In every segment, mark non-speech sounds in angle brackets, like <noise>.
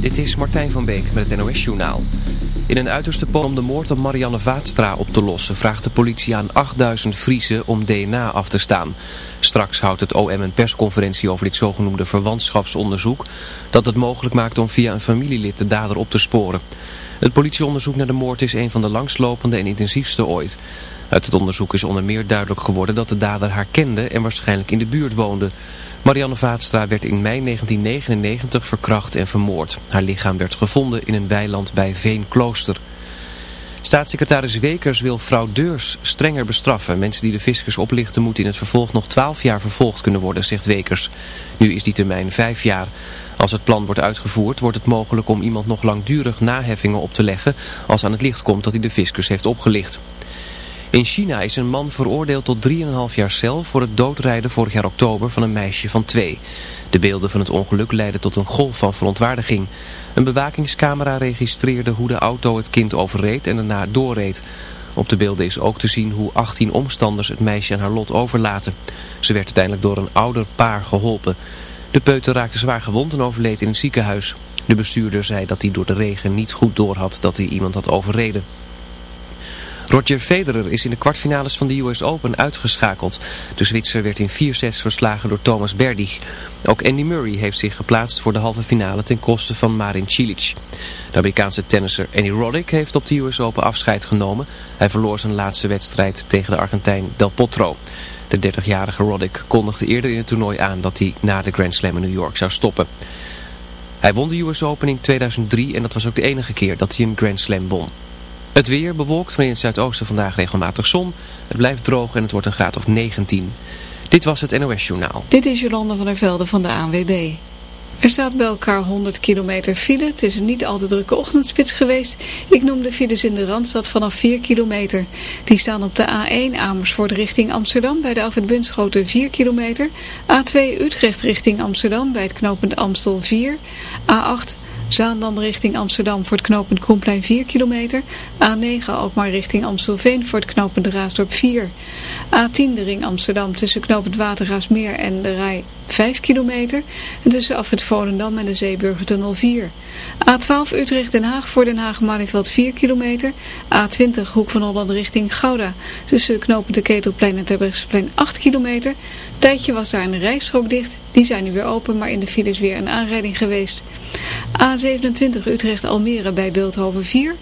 Dit is Martijn van Beek met het NOS-journaal. In een uiterste poging om de moord op Marianne Vaatstra op te lossen... vraagt de politie aan 8000 Friese om DNA af te staan. Straks houdt het OM een persconferentie over dit zogenoemde verwantschapsonderzoek... dat het mogelijk maakt om via een familielid de dader op te sporen. Het politieonderzoek naar de moord is een van de langslopende en intensiefste ooit. Uit het onderzoek is onder meer duidelijk geworden dat de dader haar kende en waarschijnlijk in de buurt woonde... Marianne Vaatstra werd in mei 1999 verkracht en vermoord. Haar lichaam werd gevonden in een weiland bij Veenklooster. Staatssecretaris Wekers wil fraudeurs strenger bestraffen. Mensen die de fiscus oplichten moeten in het vervolg nog 12 jaar vervolgd kunnen worden, zegt Wekers. Nu is die termijn 5 jaar. Als het plan wordt uitgevoerd, wordt het mogelijk om iemand nog langdurig naheffingen op te leggen als aan het licht komt dat hij de fiscus heeft opgelicht. In China is een man veroordeeld tot 3,5 jaar cel voor het doodrijden vorig jaar oktober van een meisje van twee. De beelden van het ongeluk leidden tot een golf van verontwaardiging. Een bewakingscamera registreerde hoe de auto het kind overreed en daarna doorreed. Op de beelden is ook te zien hoe 18 omstanders het meisje aan haar lot overlaten. Ze werd uiteindelijk door een ouder paar geholpen. De peuter raakte zwaar gewond en overleed in een ziekenhuis. De bestuurder zei dat hij door de regen niet goed doorhad dat hij iemand had overreden. Roger Federer is in de kwartfinales van de US Open uitgeschakeld. De Zwitser werd in 4 sets verslagen door Thomas Berdych. Ook Andy Murray heeft zich geplaatst voor de halve finale ten koste van Marin Cilic. De Amerikaanse tennisser Andy Roddick heeft op de US Open afscheid genomen. Hij verloor zijn laatste wedstrijd tegen de Argentijn Del Potro. De 30-jarige Roddick kondigde eerder in het toernooi aan dat hij na de Grand Slam in New York zou stoppen. Hij won de US Open in 2003 en dat was ook de enige keer dat hij een Grand Slam won. Het weer bewolkt, maar in het zuidoosten vandaag regelmatig zon. Het blijft droog en het wordt een graad of 19. Dit was het NOS Journaal. Dit is Jolanda van der Velde van de ANWB. Er staat bij elkaar 100 kilometer file. Het is een niet al te drukke ochtendspits geweest. Ik noem de files in de Randstad vanaf 4 kilometer. Die staan op de A1 Amersfoort richting Amsterdam bij de Alfred Bunschoten 4 kilometer. A2 Utrecht richting Amsterdam bij het knooppunt Amstel 4. A8 Zaandam richting Amsterdam voor het knooppunt Koenplein 4 kilometer. A9 Alkmaar richting Amstelveen voor het knooppunt Raasdorp 4. A10 de ring Amsterdam tussen knooppunt Watergaasmeer en de Rij 5 kilometer. En tussen Afrit Volendam en de Zeeburgertunnel 4. A12 Utrecht Den Haag voor Den Haag Malieveld 4 kilometer. A20 Hoek van Holland richting Gouda. Tussen knooppunt de Ketelplein en Terbrechtseplein 8 kilometer. Tijdje was daar een rijstrook dicht. Die zijn nu weer open, maar in de file is weer een aanrijding geweest. A27 Utrecht-Almere bij Beeldhoven 4.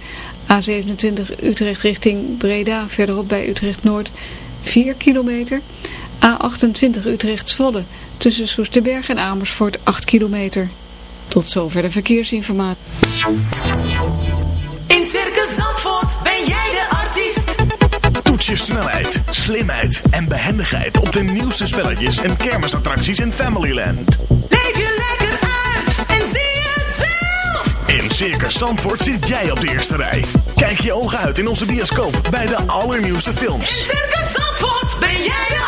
A27 Utrecht richting Breda, verderop bij Utrecht-Noord 4 kilometer. A28 Utrecht-Zwolle tussen Soesterberg en Amersfoort 8 kilometer. Tot zover de verkeersinformatie. In Circus Zandvoort ben jij de artiest. Toets je snelheid, slimheid en behendigheid op de nieuwste spelletjes en kermisattracties in Familyland. Leef je lekker uit en zie het zelf. In Circus Zandvoort zit jij op de eerste rij. Kijk je ogen uit in onze bioscoop bij de allernieuwste films. In Circus Zandvoort ben jij de artiest.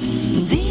The.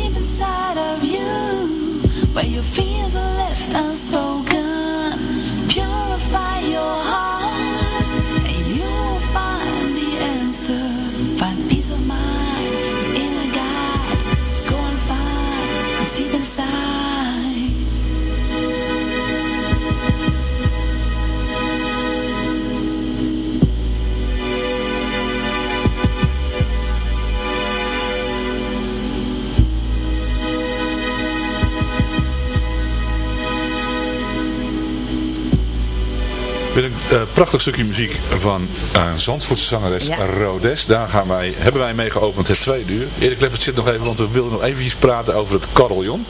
Eh, prachtig stukje muziek van uh, Zandvoortse zangeres Ja. Rodes. Daar gaan wij, hebben wij mee geopend het tweede uur. Erik Leffert zit nog even, want we willen nog eventjes praten over het carillon.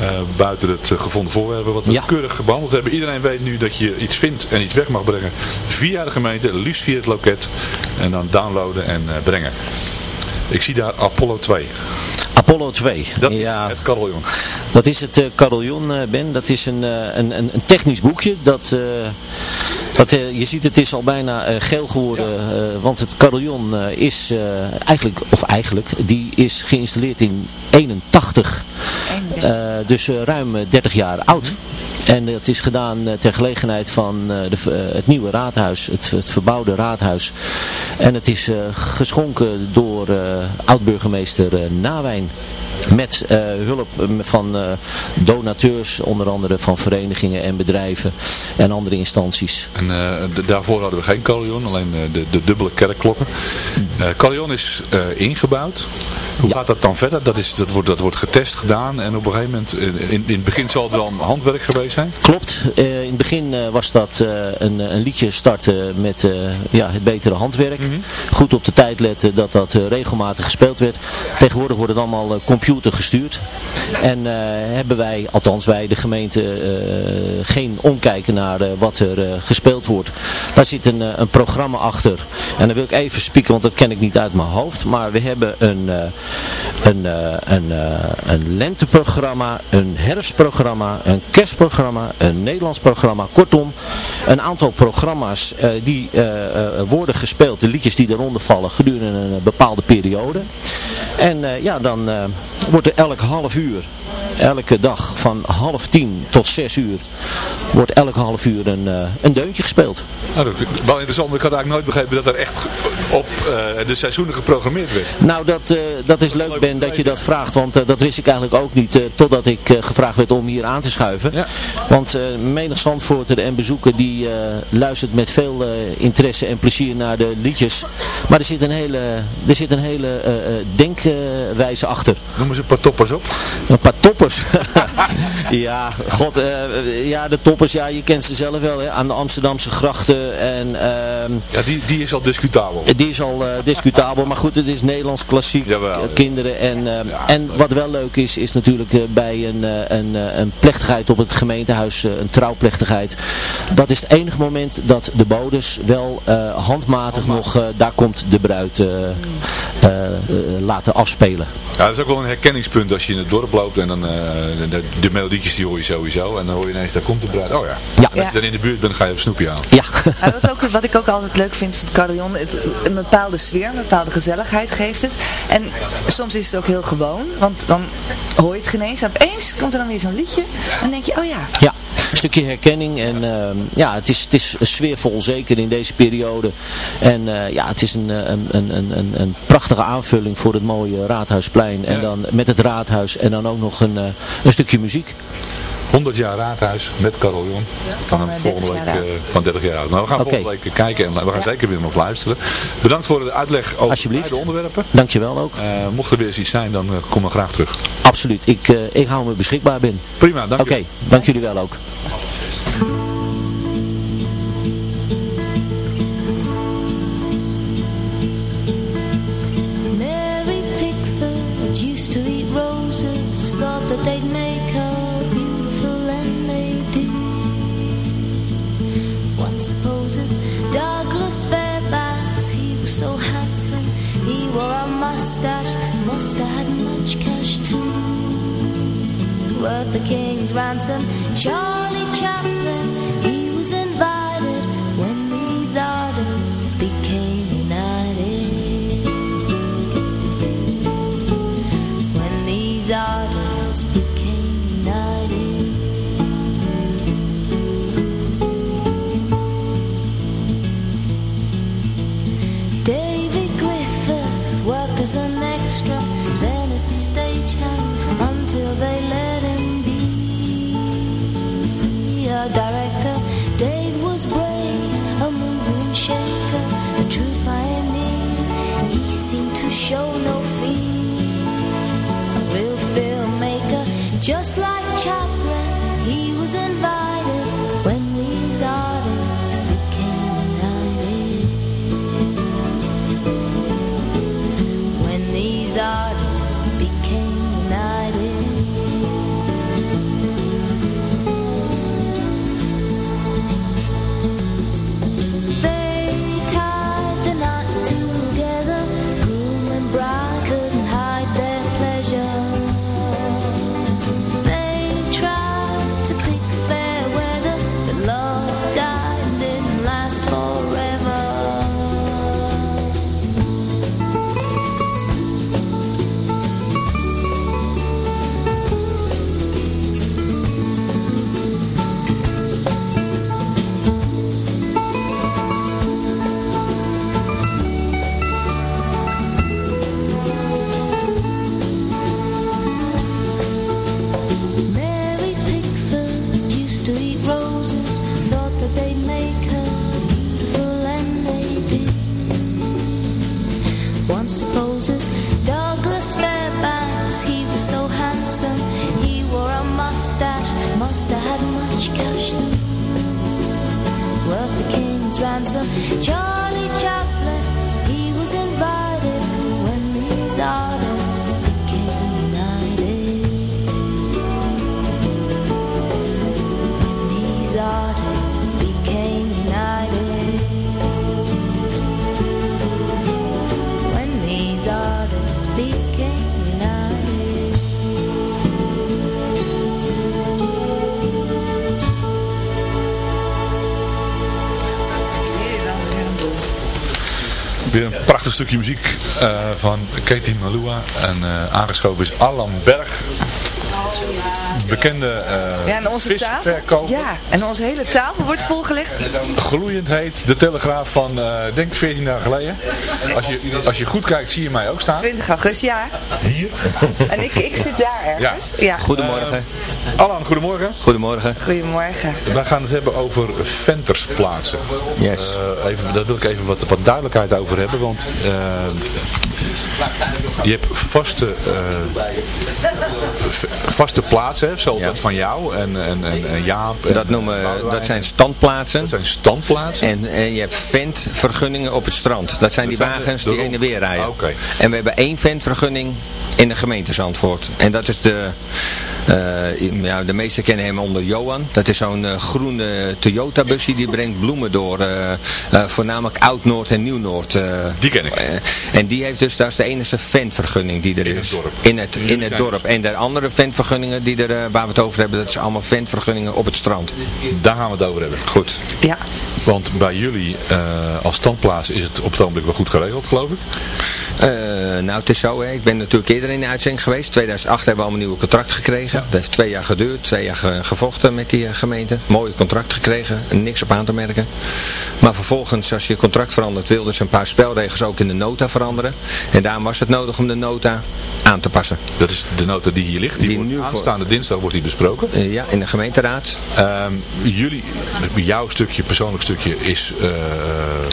Eh, buiten het gevonden voorwerpen wat we Ja. keurig gebehandeld hebben. Iedereen weet nu dat je iets vindt en iets weg mag brengen via de gemeente, liefst via het loket. En dan downloaden en eh, brengen. Ik zie daar Apollo 2. Apollo 2. Dat ja, is het carillon. Dat is het eh, carillon, eh, Ben. Dat is een, eh, een, een, een technisch boekje. Dat, dat, je ziet het is al bijna geel geworden. want het carillon is eigenlijk, of eigenlijk, die is geïnstalleerd in 81. Eh, dus ruim eh, 30 jaar oud. En dat is gedaan ter gelegenheid van de, het nieuwe raadhuis, het, het verbouwde raadhuis. En het is geschonken door oud-burgemeester Nawijn. Met eh, hulp eh, van eh, donateurs, onder andere van verenigingen en bedrijven en andere instanties. En daarvoor hadden we geen carillon, alleen de, de dubbele kerkklokken. Carillon is ingebouwd. Hoe gaat dat dan verder? Dat, is, dat, wordt, dat wordt getest gedaan en op een gegeven moment, in, in het begin zal het wel een handwerk geweest zijn. Klopt. In het begin was dat een, een liedje starten met ja, het betere handwerk. Goed op de tijd letten dat dat regelmatig gespeeld werd. Tegenwoordig wordt het allemaal eh, gestuurd. En eh, hebben wij, althans wij, de gemeente, eh, geen omkijken naar eh, wat er gespeeld wordt. Daar zit een, een programma achter. En dan wil ik even spieken, want dat ken ik niet uit mijn hoofd. Maar we hebben een, een, een, een lenteprogramma, een herfstprogramma, een kerstprogramma, een Nederlands programma. Kortom, een aantal programma's die worden gespeeld, de liedjes die eronder vallen, gedurende een bepaalde periode. En ja, dan wordt er elk half uur, elke dag van half tien tot zes uur, wordt elk half uur een, eh, een deuntje gespeeld. Nou, dat, wel interessant, ik had eigenlijk nooit begrepen dat er echt op eh, de seizoenen geprogrammeerd werd. Nou, dat, eh, dat is leuk Ben dat je dat vraagt, want dat wist ik eigenlijk ook niet totdat ik gevraagd werd om hier aan te schuiven. Ja. Want menig Zandvoorter en bezoeker die luistert met veel interesse en plezier naar de liedjes. Maar er zit een hele, er zit een hele denkwijze achter. Noemen ze een paar toppers op. Een paar toppers. <laughs> ja, god, eh, ja, de toppers, ja, je kent ze zelf wel, hè, aan de Amsterdamse grachten en... ehm, Ja, die, die is al discutabel. die is al eh, discutabel, maar goed, het is Nederlands klassiek, Jawel, eh, ja. kinderen. En, eh, en wat wel leuk is, is natuurlijk eh, bij een, eh, een, eh, een plechtigheid op het gemeentehuis, eh, een trouwplechtigheid. Dat is het enige moment dat de bodes wel eh, handmatig nog, eh, daar komt de bruid, eh, eh, eh, laten afspelen. Ja, dat is ook wel een herkenningspunt als je in het dorp loopt en dan eh, de, de melodietjes die hoor je sowieso. En dan hoor je ineens, daar komt de bruid. Oh ja. Ja. En als je dan in de buurt bent, ga je even snoepje halen. Ja. Wat, ook, wat ik ook altijd leuk vind van het carillon, het, een bepaalde sfeer, een bepaalde gezelligheid geeft het. En soms is het ook heel gewoon, want dan hoor je het geen eens. En opeens komt er dan weer zo'n liedje en dan denk je, oh ja. Ja, een stukje herkenning en ehm, ja, het is, het is sfeervol, zeker in deze periode. En eh, ja, het is een, eh, een, een, een, een prachtige aanvulling voor het mooie Raadhuisplein. En dan met het Raadhuis en dan ook nog een, eh, een stukje muziek. 100 jaar raadhuis met carillon. van, Van, eh, volgende 30 week eh, van 30 jaar oud. Nou, we gaan Oké. volgende week kijken en we gaan zeker weer nog luisteren. Bedankt voor de uitleg over de onderwerpen. Dankjewel ook. Eh, mocht er weer eens iets zijn, dan kom dan graag terug. Absoluut, ik, ik hou me beschikbaar ben. Prima, dank Oké, dank jullie wel ook. Worth the king's ransom, Charlie Chaplin, show no fear a real filmmaker, just like Chaplin. Stukje muziek eh, van Katie Malua. En eh, aangeschoven is Alan Berg. Bekende eh Ja, en onze tafel. Ja, en onze hele tafel wordt volgelegd. Gloeiend heet. De Telegraaf van, eh denk 14 jaar geleden. Als je, als je goed kijkt zie je mij ook staan. 20 augustus, ja. Hier. En ik, ik zit daar ergens. Ja. Goedemorgen. Alan, goedemorgen. Goedemorgen. Goedemorgen. We gaan het hebben over ventersplaatsen. Yes. Even, daar wil ik even wat, wat duidelijkheid over hebben. Want je hebt vaste, eh, vaste plaatsen, zoals dat van jou en, en, en, Jaap. En, Dat, noemen, dat zijn standplaatsen. Dat zijn standplaatsen. En, en je hebt ventvergunningen op het strand. Dat zijn die wagens die heen en weer rijden. Ah, oké. En we hebben één ventvergunning in de gemeente Zandvoort. En dat is de Eh, ja, de meesten kennen hem onder Johan. Dat is zo'n eh, groene Toyota busje die brengt bloemen door. eh, voornamelijk Oud-Noord en Nieuw-Noord. eh. Die ken ik. En die heeft dus, dat is de enige ventvergunning die er In is. het dorp. In het, in het dorp. En de andere ventvergunningen die er, waar we het over hebben, dat zijn allemaal ventvergunningen op het strand. Daar gaan we het over hebben. Goed. Ja. Want bij jullie eh, als standplaats is het op het ogenblik wel goed geregeld, geloof ik. Eh, nou, het is zo, hè. ik ben natuurlijk eerder in de uitzending geweest. 2008 hebben we allemaal een nieuwe contract gekregen. Dat heeft twee jaar geduurd, twee jaar ge- gevochten met die eh, gemeente. Mooie contract gekregen, niks op aan te merken. Maar vervolgens, als je contract verandert, wilden ze een paar spelregels ook in de nota veranderen. En daarom was het nodig om de nota aan te passen. Dat is de nota die hier ligt. Die, Die wordt nu voor- aanstaande dinsdag wordt die besproken. Eh, ja, in de gemeenteraad. Ehm, jullie, jouw stukje, persoonlijk stukje is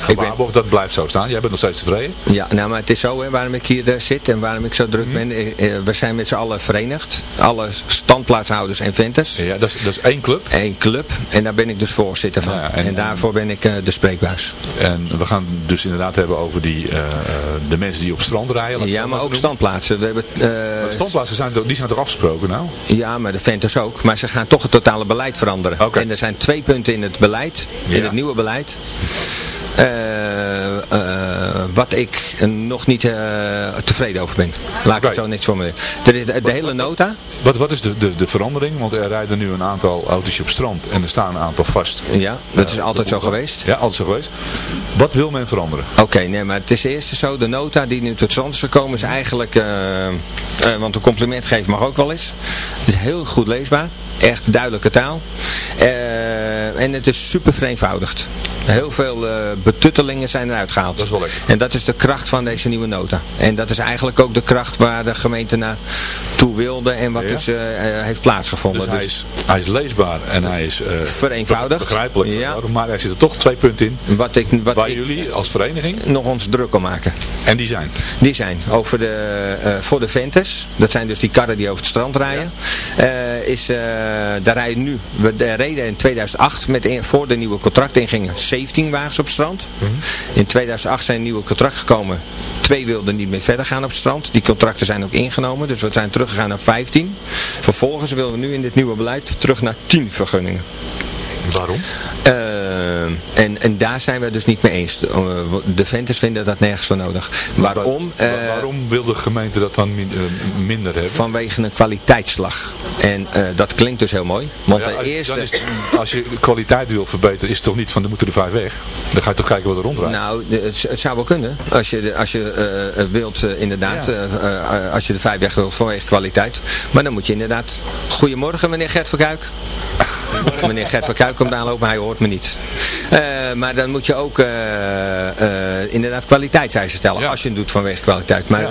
gewaarborgd. Dat blijft zo staan. Jij bent nog steeds tevreden. Ja, nou maar het is zo hè, waarom ik hier zit en waarom ik zo druk ben. Eh, eh, we zijn met z'n allen verenigd. Alle standplaatshouders en venters. Ja, dat is, dat is één club. Eén club. En daar ben ik dus voorzitter van. Ja, en, en- daarvoor ben ik eh, de spreekbuis. En we gaan dus inderdaad hebben over die, de mensen die op strand rijden. Ja, maar ook standplaatsen. We hebben, standplaatsen zijn, die zijn toch afgesproken nou? Ja, maar de venters ook. Maar ze gaan toch het totale beleid veranderen. En er zijn twee punten in het beleid, in het nieuwe beleid. eh, wat ik nog niet eh, tevreden over ben. Laat ik het zo niks voor me. De, de, de hele nota, Wat, wat is de, de, de verandering? Want er rijden nu een aantal auto's op strand en er staan een aantal vast. ja, dat is altijd zo geweest. Ja, altijd zo geweest. Wat wil men veranderen? Oké, nee, maar het is eerst zo, de nota die nu tot stand is gekomen is eigenlijk, eh, eh, want een compliment geven mag ook wel eens. Het is heel goed leesbaar, echt duidelijke taal. En het is super vereenvoudigd. Heel veel eh, betuttelingen zijn eruit gehaald. Dat is wel lekker. En dat is de kracht van deze nieuwe nota. En dat is eigenlijk ook de kracht waar de gemeente naartoe wilde en wat Ja. dus eh, eh, heeft plaatsgevonden. Dus hij is, hij is leesbaar en hij is Vereenvoudigd. begrijpelijk. Ja. Maar er zitten toch twee punten in wat ik, wat waar ik jullie als vereniging, nog ons druk om maken. en die zijn. Die zijn over de, voor de venters, dat zijn dus die karren die over het strand rijden, is, daar rijden nu, we de reden in 2008 met, in- voor de nieuwe contract ingingen 17 wagens op strand. In 2008 zijn nieuwe contract gekomen, twee wilden niet meer verder gaan op strand. Die contracten zijn ook ingenomen, dus we zijn teruggegaan naar 15. Vervolgens willen we nu in dit nieuwe beleid terug naar 10 vergunningen. Waarom? Eh, en, en daar zijn we het dus niet mee eens. De, eh, de venters vinden dat nergens voor nodig. Waarom? Wa- Eh, waarom wil de gemeente dat dan min- minder hebben? Vanwege een kwaliteitsslag. En dat klinkt dus heel mooi. Want Ja, de als, eerste... is, als je de kwaliteit wil verbeteren, is het toch niet van, dan moeten er vijf weg. Dan ga je toch kijken wat er rondrijdt. Nou, de- het, het zou wel kunnen. Als je, de- als je wilt, inderdaad, Ja. als je de vijf weg wilt vanwege kwaliteit. Maar dan moet je inderdaad... Goedemorgen meneer Gert van Kuik. Meneer Gert van Kuik komt aanlopen, maar hij hoort me niet. Eh, maar dan moet je ook eh, eh, inderdaad kwaliteitseisen stellen. Ja. Als je het doet vanwege kwaliteit. Maar Ja.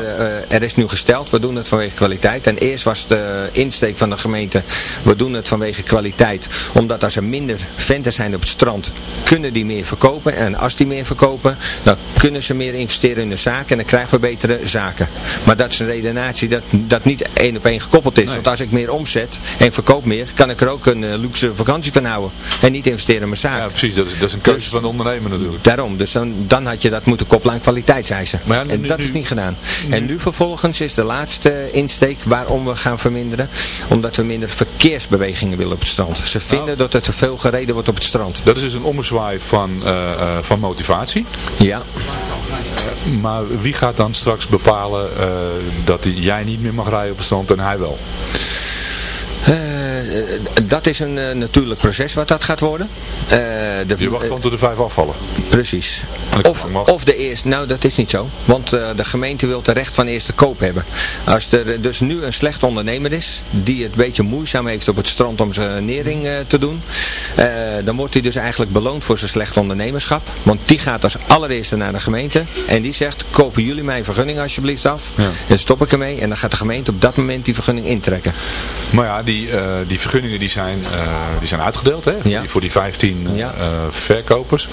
er is nu gesteld, we doen het vanwege kwaliteit. En eerst was de insteek van de gemeente, we doen het vanwege kwaliteit. Omdat als er minder venters zijn op het strand, kunnen die meer verkopen. En als die meer verkopen, dan kunnen ze meer investeren in de zaken. En dan krijgen we betere zaken. Maar dat is een redenatie dat, dat niet één op één gekoppeld is. Nee. Want als ik meer omzet en verkoop meer, kan ik er ook een luxe vakantie van houden. En niet investeren in mijn zaak. Ja, precies. Dat is, dat is een keuze Dus- van de ondernemer natuurlijk. Daarom, dus dan, dan had je dat moeten koppelen aan kwaliteitseisen. Maar ja, nu- en dat nu- is niet gedaan. En nu vervolgens is de laatste insteek waarom we gaan verminderen. Omdat we minder verkeersbewegingen willen op het strand. Ze vinden Nou. dat er te veel gereden wordt op het strand. Dat is dus een ommezwaai van, eh, eh, van motivatie. Ja. Maar wie gaat dan straks bepalen eh, dat jij niet meer mag rijden op het strand en hij wel? Eh, eh, dat is een eh, natuurlijk proces wat dat gaat worden. De, Je wacht gewoon tot de vijf afvallen. Precies. Of, of de eerste, nou dat is niet zo. Want de gemeente wil het recht van eerste koop hebben. Als er dus nu een slecht ondernemer is, die het een beetje moeizaam heeft op het strand om zijn nering te doen. dan wordt hij dus eigenlijk beloond voor zijn slecht ondernemerschap. Want die gaat als allereerste naar de gemeente. En die zegt, kopen jullie mijn vergunning alsjeblieft af. Ja. Dan stop ik ermee. En dan gaat de gemeente op dat moment die vergunning intrekken. Maar ja, die, eh, die vergunningen die zijn, eh, die zijn uitgedeeld hè? Voor, Ja. die, voor die 15 eh, Ja. verkopers.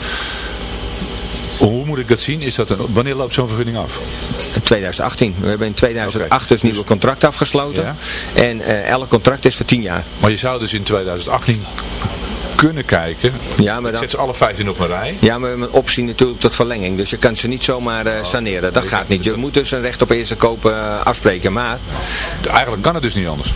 Hoe moet ik dat zien? Is dat een, wanneer loopt zo'n vergunning af? 2018. We hebben in 2008 Oké. dus nieuwe contract afgesloten. Ja. En eh, elk contract is voor 10 jaar. Maar je zou dus in 2018 kunnen kijken. Ja, maar dan, Zet ze alle 15 op een rij. Ja, maar een optie natuurlijk tot verlenging. Dus je kan ze niet zomaar eh, saneren. Dat gaat niet. Je moet dus een recht op eerste koop afspreken. Maar Eigenlijk kan het dus niet anders.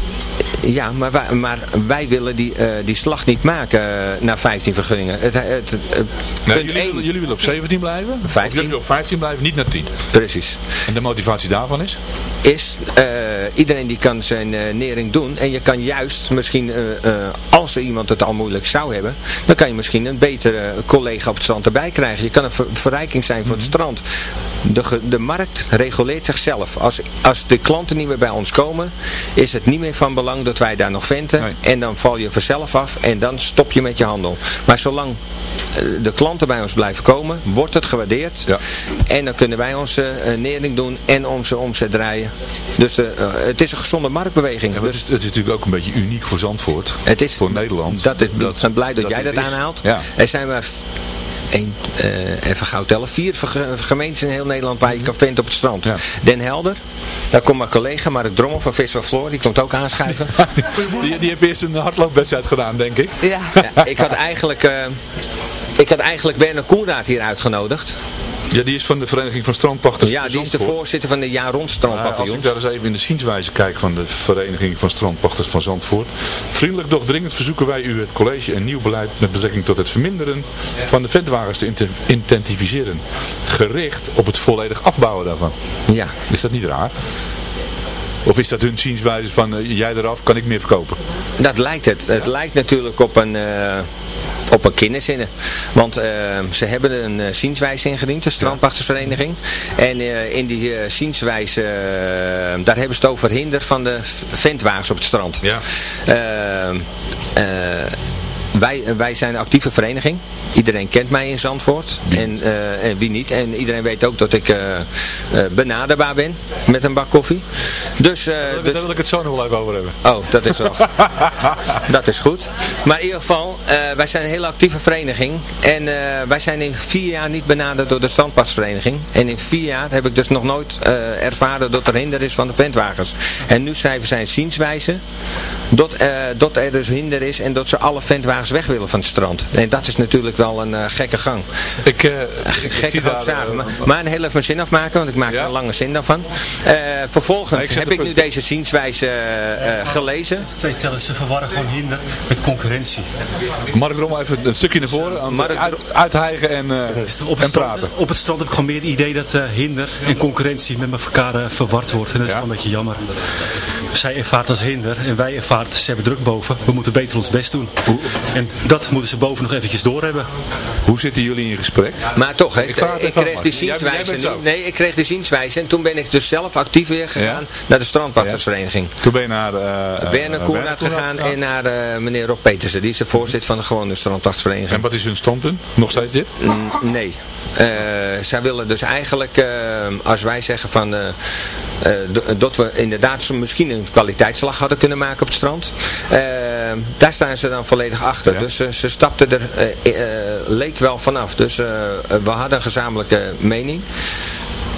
Ja, maar wij, maar wij willen die, eh, die slag niet maken eh, naar 15 vergunningen. Het, het, het, Nee, jullie, willen, jullie willen op 17 blijven? 15. Of jullie willen op 15 blijven, niet naar 10. Precies. En de motivatie daarvan is? is, eh, iedereen die kan zijn eh, nering doen. En je kan juist misschien, eh, eh, als er iemand het al moeilijk zou hebben, dan kan je misschien een betere collega op het strand erbij krijgen. Je kan een ver- verrijking zijn voor het strand. De, de markt reguleert zichzelf. Als, als de klanten niet meer bij ons komen, is het niet meer van belang dat wij daar nog venten. En dan val je vanzelf af en dan stop je met je handel. Maar zolang eh, de klanten bij ons blijven komen, wordt het gewaardeerd. En dan kunnen wij onze eh, nering doen en onze omzet draaien. Dus de, eh, het is een gezonde marktbeweging. Ja, dus het, is, het is natuurlijk ook een beetje uniek voor Zandvoort. Het is, voor Nederland. dat is, ik ben blij dat, jij dat aanhaalt. Ja. Er zijn maar één, eh, even gauw tellen, vier gemeentes in heel Nederland waar je kan venten op het strand. Den Helder, daar komt mijn collega Mark Drommel van Vis van Floor, die komt ook aanschuiven. <laughs> Die, die heeft eerst een hardloopwedstrijd gedaan, denk ik. Ja. Ja, ik had eigenlijk, eh, ik had eigenlijk Werner Koenraad hier uitgenodigd. Ja, die is van de Vereniging van Strandpachters. Ja, die is de voorzitter van de jaar rond Nou, als strandpaviljoens. ik daar eens even in de zienswijze kijk van de Vereniging van Strandpachters van Zandvoort. Vriendelijk doch dringend verzoeken wij u het college een nieuw beleid met betrekking tot het verminderen van de ventwagens te inten- intensiviseren. Gericht op het volledig afbouwen daarvan. Ja. Is dat niet raar? Of is dat hun zienswijze van eh, jij eraf, kan ik meer verkopen? Dat lijkt het. Het lijkt natuurlijk op een, eh op een kinderzinnen. Want eh, ze hebben een uh, zienswijze ingediend, de strandpachtersvereniging. En eh, in die eh, zienswijze, eh, daar hebben ze het over hinder van de ventwagens op het strand. Ja. Wij, wij zijn een actieve vereniging. Iedereen kent mij in Zandvoort. En, eh, en wie niet. En iedereen weet ook dat ik eh, eh, benaderbaar ben met een bak koffie. Dus, eh, Daar dus wil ik het zo nog wel even over hebben. Oh, dat is wel. <laughs> dat is goed. Maar in ieder geval, eh, wij zijn een hele actieve vereniging. En eh, wij zijn in vier jaar niet benaderd door de strandpadsvereniging. En in vier jaar heb ik dus nog nooit eh, ervaren dat er hinder is van de ventwagens. En nu schrijven zij een zienswijze. Dat, eh, dat er dus hinder is en dat ze alle ventwagens weg willen van het strand. En dat is natuurlijk wel een eh, gekke gang. Ik, eh, gekke gang zaken. Maar, maar een heel even mijn zin afmaken, want ik maak er een lange zin daarvan. Eh, vervolgens ik heb ik nu deze zienswijze gelezen. Twee stellen, ze verwarren gewoon hinder met concurrentie. Mark Rommel even een stukje naar voren. Aan uit, uithijgen en, eh, Op en het, strand, praten. op het strand heb ik gewoon meer het idee dat eh, hinder en concurrentie met elkaar verward wordt. En dat is wel een beetje jammer. Zij ervaart als hinder en wij ervaren ze hebben druk boven. We moeten beter ons best doen. En dat moeten ze boven nog eventjes doorhebben. Hoe zitten jullie in gesprek? Maar toch, hè, ik, kreeg jij zienswijze. Nee, ik kreeg de zienswijze en toen ben ik dus zelf actief weer gegaan naar de strandpachtersvereniging. Toen ben je naar uh, Werner Koenraad gegaan en naar eh, meneer Rob Petersen. Die is de voorzitter van de gewone strandpachtersvereniging. En wat is hun standpunt? Nog steeds dit? Nee. Eh, zij willen dus eigenlijk, eh, als wij zeggen van, eh, dat we inderdaad zo misschien een kwaliteitsslag hadden kunnen maken op het strand. daar staan ze dan volledig achter. Dus ze stapten er, leek wel vanaf. Dus we hadden een gezamenlijke mening.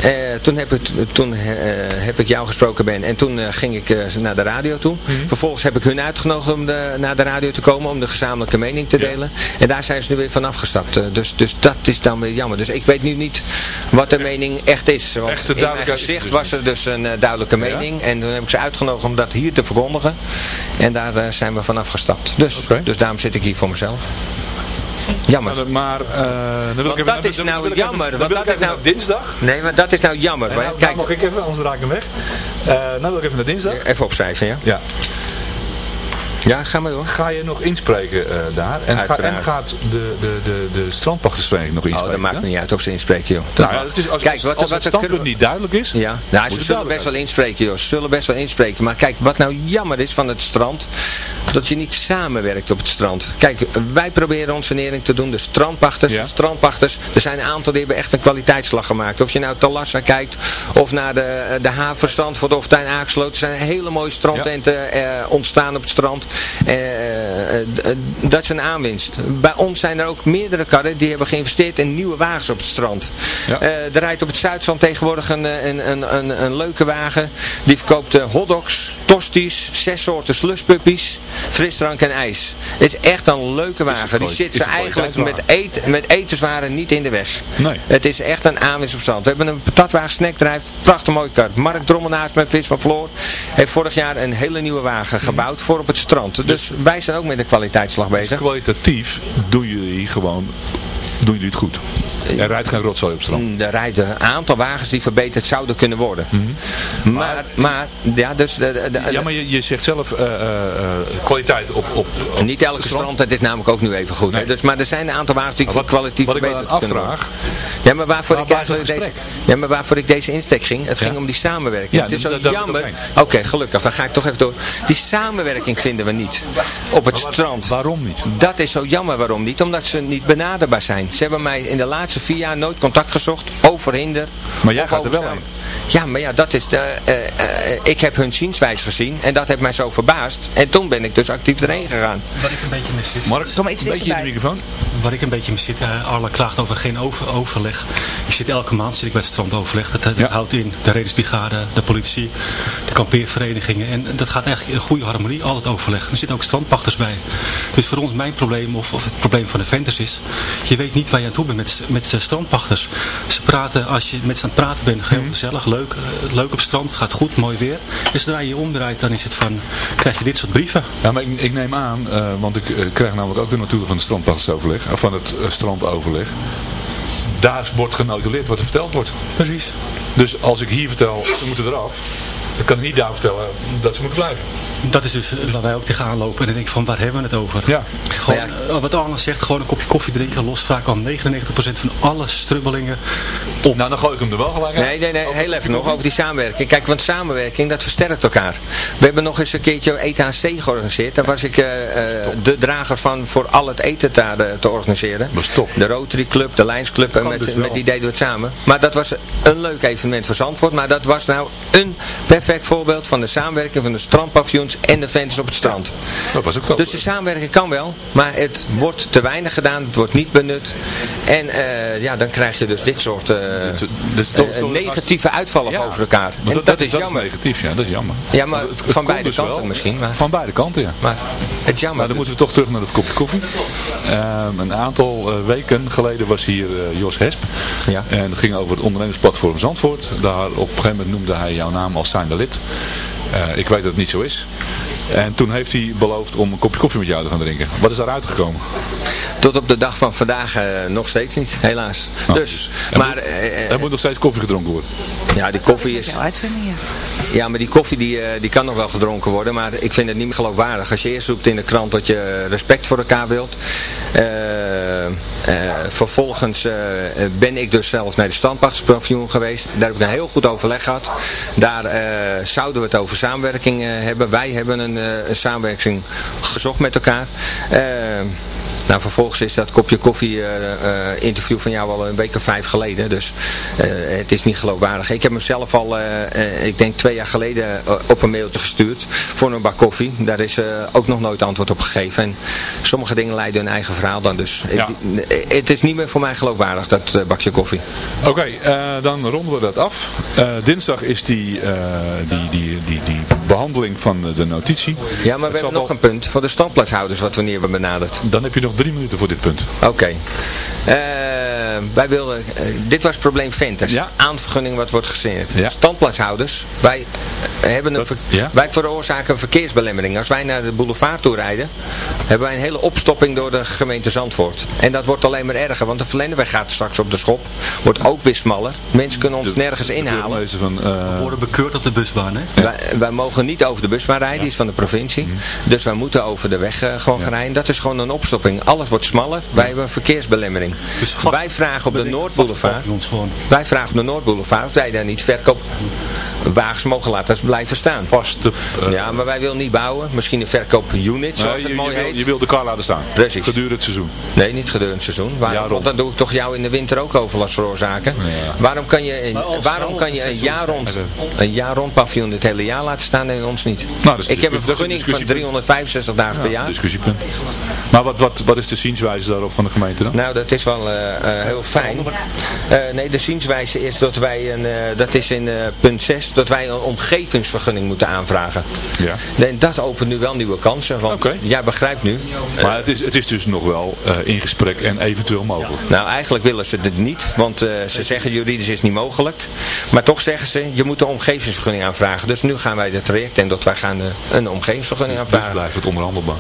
Eh, toen heb ik, toen, eh, heb ik jou gesproken Ben en toen eh, ging ik naar de radio toe. Vervolgens heb ik hun uitgenodigd om de, naar de radio te komen om de gezamenlijke mening te delen. En daar zijn ze nu weer van afgestapt. Dus, dus dat is dan weer jammer. Dus ik weet nu niet wat de mening echt is. Want Echte in mijn gezicht dus was er dus een duidelijke mening. En toen heb ik ze uitgenodigd om dat hier te verkondigen. En daar zijn we van afgestapt. Dus, dus daarom zit ik hier voor mezelf. Jammer. Maar, maar eh, dan wil ik Want even- dat is nou wil ik even- jammer, want dat is even nou- naar dinsdag. Nee, maar dat is nou jammer. Maar nou, Kijk, nou mag ik even, anders raak ik hem weg. Eh nou wil ik even naar dinsdag. even opschrijven, ja? Ja. Ja, ga maar door. Ga je nog inspreken eh, daar? En, ga, en gaat de, de, de, de strandpachtersvereniging nog Oh, inspreken? dat maakt me niet uit of ze inspreken, joh. Dat Nou het is, als, Kijk, wat, als wat het standpunt niet duidelijk is, Ja, nou, ze zullen best wel inspreken, joh. Ze zullen best wel inspreken. Maar kijk, wat nou jammer is van het strand, dat je niet samenwerkt op het strand. Kijk, wij proberen onze nering te doen. De strandpachters, de strandpachters. Er zijn een aantal die hebben echt een kwaliteitsslag gemaakt. Of je nou Talassa kijkt, of naar de, de haven Zandvoort of Tuin Aaksloot. Er zijn hele mooie strandtenten eh, ontstaan op het strand. Eh, eh, dat is een aanwinst. Bij ons zijn er ook meerdere karren die hebben geïnvesteerd in nieuwe wagens op het strand. Eh, er rijdt op het Zuidzand tegenwoordig een, een, een, een, leuke wagen. Die verkoopt hotdogs tosties, zes soorten slushpuppies, frisdrank en ijs. Het is echt een leuke wagen. Die zit ze eigenlijk met, eten, met etenswaren niet in de weg. Nee. Het is echt een aanwinst op strand. We hebben een patatwagen snackdrive, prachtig mooi kar. Mark Drommenaars met Vis van Floor heeft vorig jaar een hele nieuwe wagen gebouwd voor op het strand. Dus wij zijn ook met de kwaliteitsslag bezig. Kwalitatief doe je hier gewoon doen jullie het goed. Er rijdt geen rotzooi op strand. Mm, Er rijden een aantal wagens die verbeterd zouden kunnen worden. Maar, maar, ja, dus... De, de- Mhm. Ja, maar je, je zegt zelf eh, eh, eh, kwaliteit op, op, op niet elke strand, het is namelijk ook nu even goed. hè. Dus, maar er zijn een aantal wagens die kwalitatief wat ik me verbeterd dan kunnen worden. afvraag, Ja, maar waarvoor, waar- ik eigenlijk deze, ja, maar waarvoor ik deze insteek ging, het ging om die samenwerking. Ja, het is zo ik jammer. Oké, gelukkig, dan ga ik toch even door. Die samenwerking vinden we niet op het strand. Waarom niet? Dat is zo jammer, waarom niet? Omdat ze niet benaderbaar zijn. Ze hebben mij in de laatste vier jaar nooit contact gezocht over hinder. Maar jij gaat er wel samen- Ja, maar ja, dat is de, eh, eh, ik heb hun zienswijze gezien en dat heeft mij zo verbaasd. En toen ben ik dus actief erheen gegaan. Waar ik een beetje mis zit. Mark, Kom iets een beetje in de microfoon. Waar ik een beetje mee zit, uh, Arla klaagt over geen over, overleg. Ik zit elke maand zit ik bij het strandoverleg. Dat, dat houdt in de redensbrigade, de politie, de kampeerverenigingen. En dat gaat eigenlijk in goede harmonie, altijd overleg. Er zitten ook strandpachters bij. Dus voor ons mijn probleem, of, of het probleem van de venters is, je weet niet waar je aan toe bent met, met de strandpachters. Ze praten, als je met ze aan het praten bent, heel gezellig, leuk, eh, leuk op het strand, gaat goed, mooi weer. Dus zodra je je omdraait, dan is het van, krijg je dit soort brieven. Ja, maar ik, ik neem aan, eh, want ik eh, krijg namelijk ook de notulen van het strandpachtsoverleg, of van het eh, strandoverleg. Daar wordt genotuleerd wat er verteld wordt. Precies. Dus als ik hier vertel, ze moeten eraf, dan kan ik niet daar vertellen dat ze moeten blijven. Dat is dus eh, waar wij ook tegenaan lopen. En dan denk ik van, waar hebben we het over? Ja. Gewoon, eh, wat Arne zegt, gewoon een kopje koffie drinken, lost vaak al 99% van alle strubbelingen op. Nou, dan gooi ik hem er wel gelijk uit. Nee, nee, nee, heel even nog over die samenwerking. Kijk, want samenwerking, dat versterkt elkaar. We hebben nog eens een keertje ETHC georganiseerd. Daar was ik eh, eh, de drager van voor al het eten daar eh, te organiseren. Dat is top. De Rotary Club, de Lions Club, en met, dus met die deden we het samen. Maar dat was een leuk evenement voor Zandvoort. Maar dat was nou een perfect voorbeeld van de samenwerking van de strandpaviljoens en de venters op het strand. Dat was ook top. Dus de samenwerking kan wel, maar het wordt te weinig gedaan, het wordt niet benut. En eh, ja, dan krijg je dus dit soort eh, toch- eh, toch- negatieve uitvallen Ja, over elkaar. En dat, is jammer. negatief, ja, dat is jammer. Ja, maar Het- het van beide dus kanten wel. misschien. Maar, Van beide kanten, ja. maar het jammer. Maar dan moeten we toch terug naar het kopje koffie. Ehm, een aantal weken geleden was hier Jos Hesp. Ja. En het ging over het ondernemersplatform Zandvoort. Daar op een gegeven moment noemde hij jouw naam als zijnde lid. Eh, ik weet dat het niet zo is. En toen heeft hij beloofd om een kopje koffie met jou te gaan drinken. Wat is daaruit gekomen? Tot op de dag van vandaag eh, nog steeds niet, helaas. Nou, dus, er maar moet- eh, eh, Er moet nog steeds koffie gedronken worden. ja, die koffie is... Ja. Ja, maar die koffie die, eh, die kan nog wel gedronken worden, maar ik vind het niet meer geloofwaardig. Als je eerst roept in de krant dat je respect voor elkaar wilt. vervolgens eh, ben ik dus zelf naar de standpachtspaviljoen geweest. Daar heb ik een heel goed overleg gehad. Daar eh, zouden we het over samenwerking eh, hebben. Wij hebben een, eh, een samenwerking gezocht met elkaar. Nou, vervolgens is dat kopje koffie eh, eh, interview van jou al een week of vijf geleden. Dus eh, het is niet geloofwaardig. Ik heb mezelf al, eh, eh, ik denk twee jaar geleden, op een mailtje gestuurd voor een bak koffie. Daar is ook nog nooit antwoord op gegeven. En sommige dingen leiden hun eigen verhaal dan. Dus Ja. het, is niet meer voor mij geloofwaardig, dat bakje koffie. Oké, dan ronden we dat af. Dinsdag is die, die, die, die, die behandeling van de notitie. Ja, maar we hebben nog een punt voor de standplaatshouders wat we niet hebben benaderd. Dan heb je nog drie minuten voor dit punt. Oké. Eh, wij wilden, eh, dit was het probleem Venters. Ja. Aanvergunning wat wordt gesigneerd. Ja. Standplaatshouders, wij, eh, hebben een Dat- ver- ja. wij veroorzaken een verkeersbelemmering. Als wij naar de boulevard toe rijden, hebben wij een hele opstopping door de gemeente Zandvoort. En dat wordt alleen maar erger, want de Verlenderweg gaat straks op de schop. Wordt ook weer smaller. Mensen kunnen ons nergens De inhalen. van, eh, We worden bekeurd op de busbaan, hè? Wij, wij mogen niet over de busbaan rijden, die is van de provincie. Mhm. Dus wij moeten over de weg gewoon gaan rijden. Dat is gewoon een opstopping. Alles wordt smaller. Wij hebben een verkeersbelemmering. Dus vast- wij vragen op de Noordboulevard. Wij vragen op de Noordboulevard of wij daar niet verkoopwagens mogen laten blijven staan. vaste... eh, Ja, maar wij willen niet bouwen. Misschien een verkoopunit, nee, zoals je, het mooi je, wil, heet. je wil de kar laten staan. Precies. Gedurende het seizoen. Nee, niet gedurende het seizoen. Waarom? Ja. Want dan doe ik toch jou in de winter ook overlast veroorzaken. Waarom kan je een, waarom kan je een jaar rond, een jaar rond paviljoen het hele jaar laten staan en ons niet? Nou, is ik heb een vergunning van discussiepunt. 365 dagen per Ja, jaar. discussiepunt. Maar wat, wat, wat is de zienswijze daarop van de gemeente dan? Nou, dat is wel eh, eh, heel fijn. Eh, nee, de zienswijze is dat wij, een, eh, dat is in eh, punt 6, dat wij een omgevingsvergunning moeten aanvragen. Ja. En dat opent nu wel nieuwe kansen, want jij begrijpt nu... Maar het is, het is dus nog wel eh, in gesprek en eventueel mogelijk. Nou, eigenlijk willen ze dit niet, want eh, ze zeggen juridisch is niet mogelijk. Maar toch zeggen ze, je moet een omgevingsvergunning aanvragen. Dus nu gaan wij het traject en dat wij gaan een omgevingsvergunning Dus aanvragen. blijft het onderhandelbaar.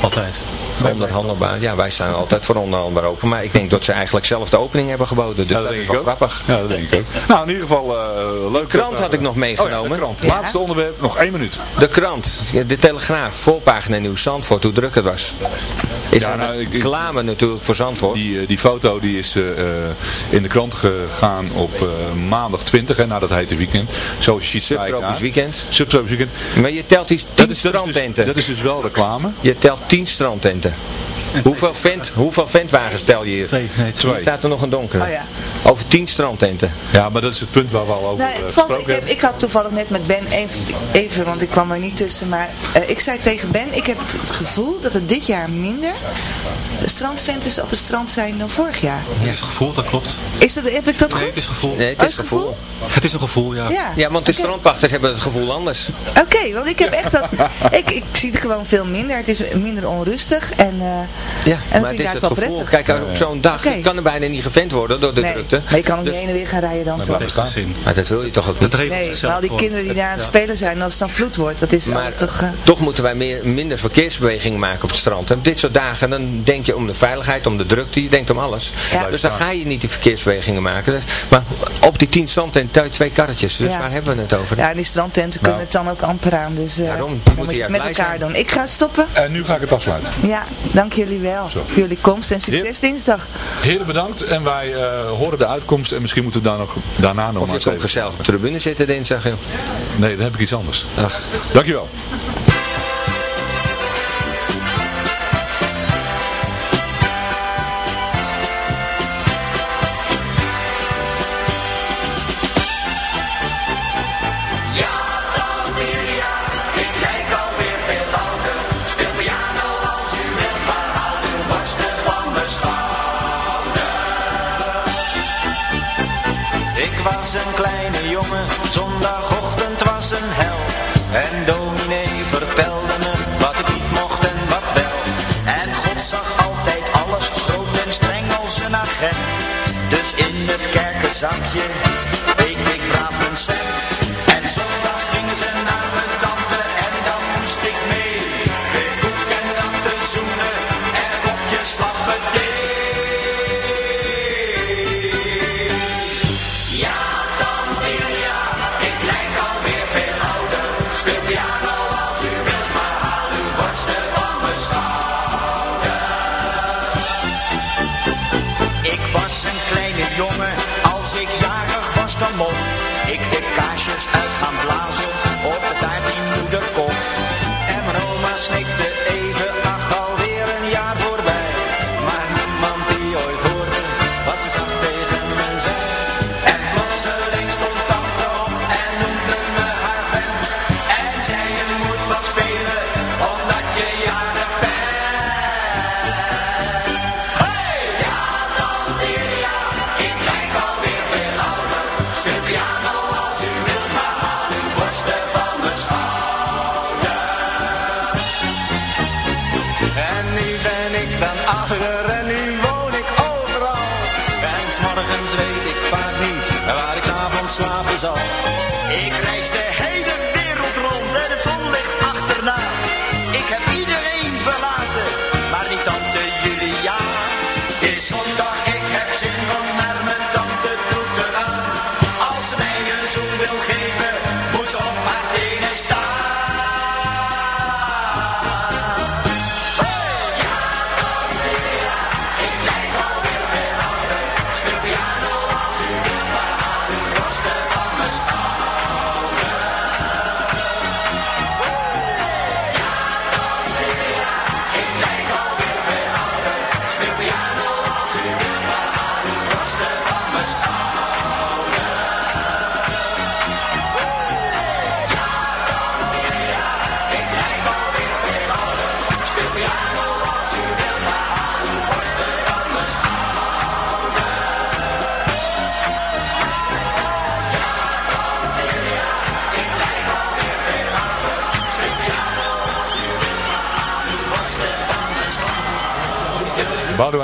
Altijd. Onderhandelbaar. Ja, wij staan altijd voor onderhandelbaar open. Maar ik denk dat ze eigenlijk zelf de opening hebben geboden. Dus Ja, dat, is wel ook. grappig. Ja, dat denk ik ook. Nou, in ieder geval uh, leuk. krant had ik nog meegenomen. Oh ja, de krant. Ja. Laatste onderwerp, nog één minuut. De krant, de Telegraaf, voorpagina Nieuws Zandvoort, hoe druk het was. Is Ja, nou, een ik- reclame natuurlijk voor Zandvoort. Die, eh, die foto die is eh, in de krant gegaan op eh, maandag 20, hè, na dat hete weekend. Zoals je ziet. Subtropisch weekend. Subtropisch weekend. Maar je telt die tien Dat is, dat, is strandtenten. dus, dat is dus wel reclame. Je telt tien strandtenten zitten. <laughs> Hoeveel, vent, hoeveel ventwagens tel je hier? Twee, nee, twee. Er staat er nog een donkere. Oh ja. Over tien strandtenten. Ja, maar dat is het punt waar we al over Nou, het gesproken ik, hebben. ik had toevallig net met Ben even, even want ik kwam er niet tussen, maar eh, ik zei tegen Ben, ik heb het, het gevoel dat er dit jaar minder strandventers op het strand zijn dan vorig jaar. Het is een gevoel, dat klopt. Is dat, heb ik dat Nee, goed? het is gevoel. Nee, het Oh, is het gevoel. Het is een gevoel, ja. Ja, Ja, want de Oké. strandpachters hebben het gevoel anders. Oké, want ik heb echt dat, <laughs> ik, ik zie er gewoon veel minder, het is minder onrustig en, eh Ja, en maar dat het is het gevoel. prettig. Kijk, op zo'n dag kan er bijna niet gevent worden door de nee, drukte. maar je kan ook Dus- niet heen en weer gaan rijden dan toch? Best gezien. Maar dat wil je toch ook niet? Dat Nee, maar al die gewoon. kinderen die daar aan het Ja. spelen zijn, als het dan vloed wordt, dat is Maar toch... eh, toch moeten wij meer, minder verkeersbewegingen maken op het strand. En op dit soort dagen, dan denk je om de veiligheid, om de drukte, je denkt om alles. Ja. Dus dan ga je niet die verkeersbewegingen maken. Dus- maar op die tien je twee karretjes. Dus Ja. waar hebben we het over? ja, die strandtenten kunnen het dan ook amper aan, dus eh, Daarom, dan moet je het juist met elkaar zijn. doen. Ik ga stoppen. En nu ga ik het afsluiten. Ja, dank jullie wel Zo. voor jullie komst en succes dinsdag. Heren bedankt en wij eh, horen de uitkomst en misschien moeten we daar nog, daarna nog Of maar je eens komt gezellig op de tribune zitten dinsdag. joh. Nee, dan heb ik iets anders. Ach. Dankjewel.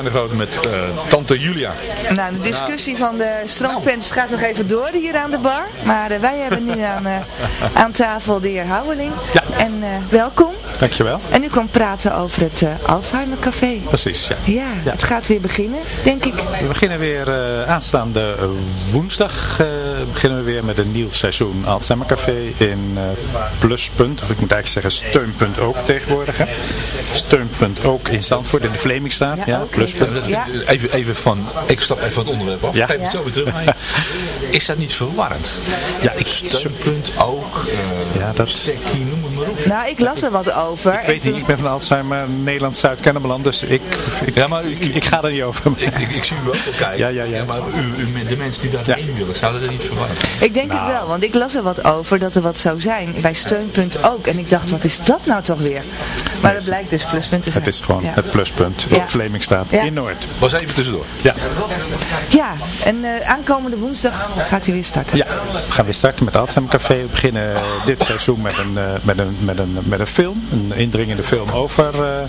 De Groot met eh, tante Julia. Nou, de discussie van de strandfans gaat nog even door hier aan de bar. Maar eh, wij hebben nu aan, eh, aan tafel de heer Houweling. En welkom. Dankjewel. En u komt praten over het eh, Alzheimer Café. Precies, ja. Ja, het gaat weer beginnen, denk ik. We beginnen weer eh, aanstaande woensdag. eh, beginnen we weer met een nieuw seizoen Alzheimer Café in eh, Pluspunt. Of ik moet eigenlijk zeggen Steunpunt ook tegenwoordig. Hè. Steunpunt ook in Zandvoort in de Vlemingstraat. Ja, Pluspunt. Ja, ik- Even, even van, ik stap even van het onderwerp af. Ja. Geef het zo weer terug. Maar <laughs> is dat niet verwarrend? Ja, ik... Steunpunt ook. eh Ja, dat... Stekkie, noem het maar op. Nou, ik las er wat over. Ik weet niet, ik ben van Alzheimer Nederland Zuid-Kennemerland, dus ik, ik, Ja, maar u, ik, ik ga er niet over. ik, ik, ik zie u ook wel kijken. Ja, ja, ja. maar u, u, de mensen die daarheen willen, zouden dat niet verwarren? Ik denk Nou. het wel, want ik las er wat over dat er wat zou zijn. Bij Steunpunt ook. En ik dacht, wat is dat nou toch weer? Maar dat blijkt dus pluspunt te zijn. Het is gewoon Ja. het pluspunt Ja. op Vlemingstraat Ja. in Noord. Was even tussendoor. Ja. Ja, en eh, aankomende woensdag gaat hij weer starten. Ja, we gaan weer starten met Alzheimer Café. We beginnen dit seizoen met een, eh, met, een, met, een, met een film, indringende film over eh,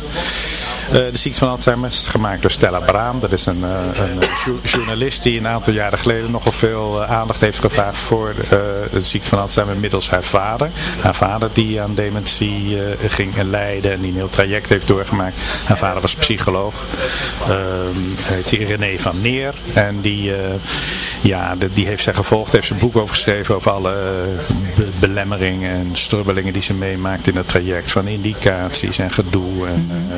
de ziekte van Alzheimer. Gemaakt door Stella Braam. Dat is een, eh, een jo- journalist die een aantal jaren geleden nogal veel eh, aandacht heeft gevraagd voor eh, de ziekte van Alzheimer middels haar vader. Haar vader die aan dementie eh, ging lijden en die een heel traject heeft doorgemaakt. Haar vader was psycholoog. Ehm heet René van Neer. En die, eh, ja, die heeft zij gevolgd, heeft zijn boek over geschreven over alle eh, be- belemmeringen en strubbelingen die ze meemaakt in het traject. Van indicaties en gedoe en, eh,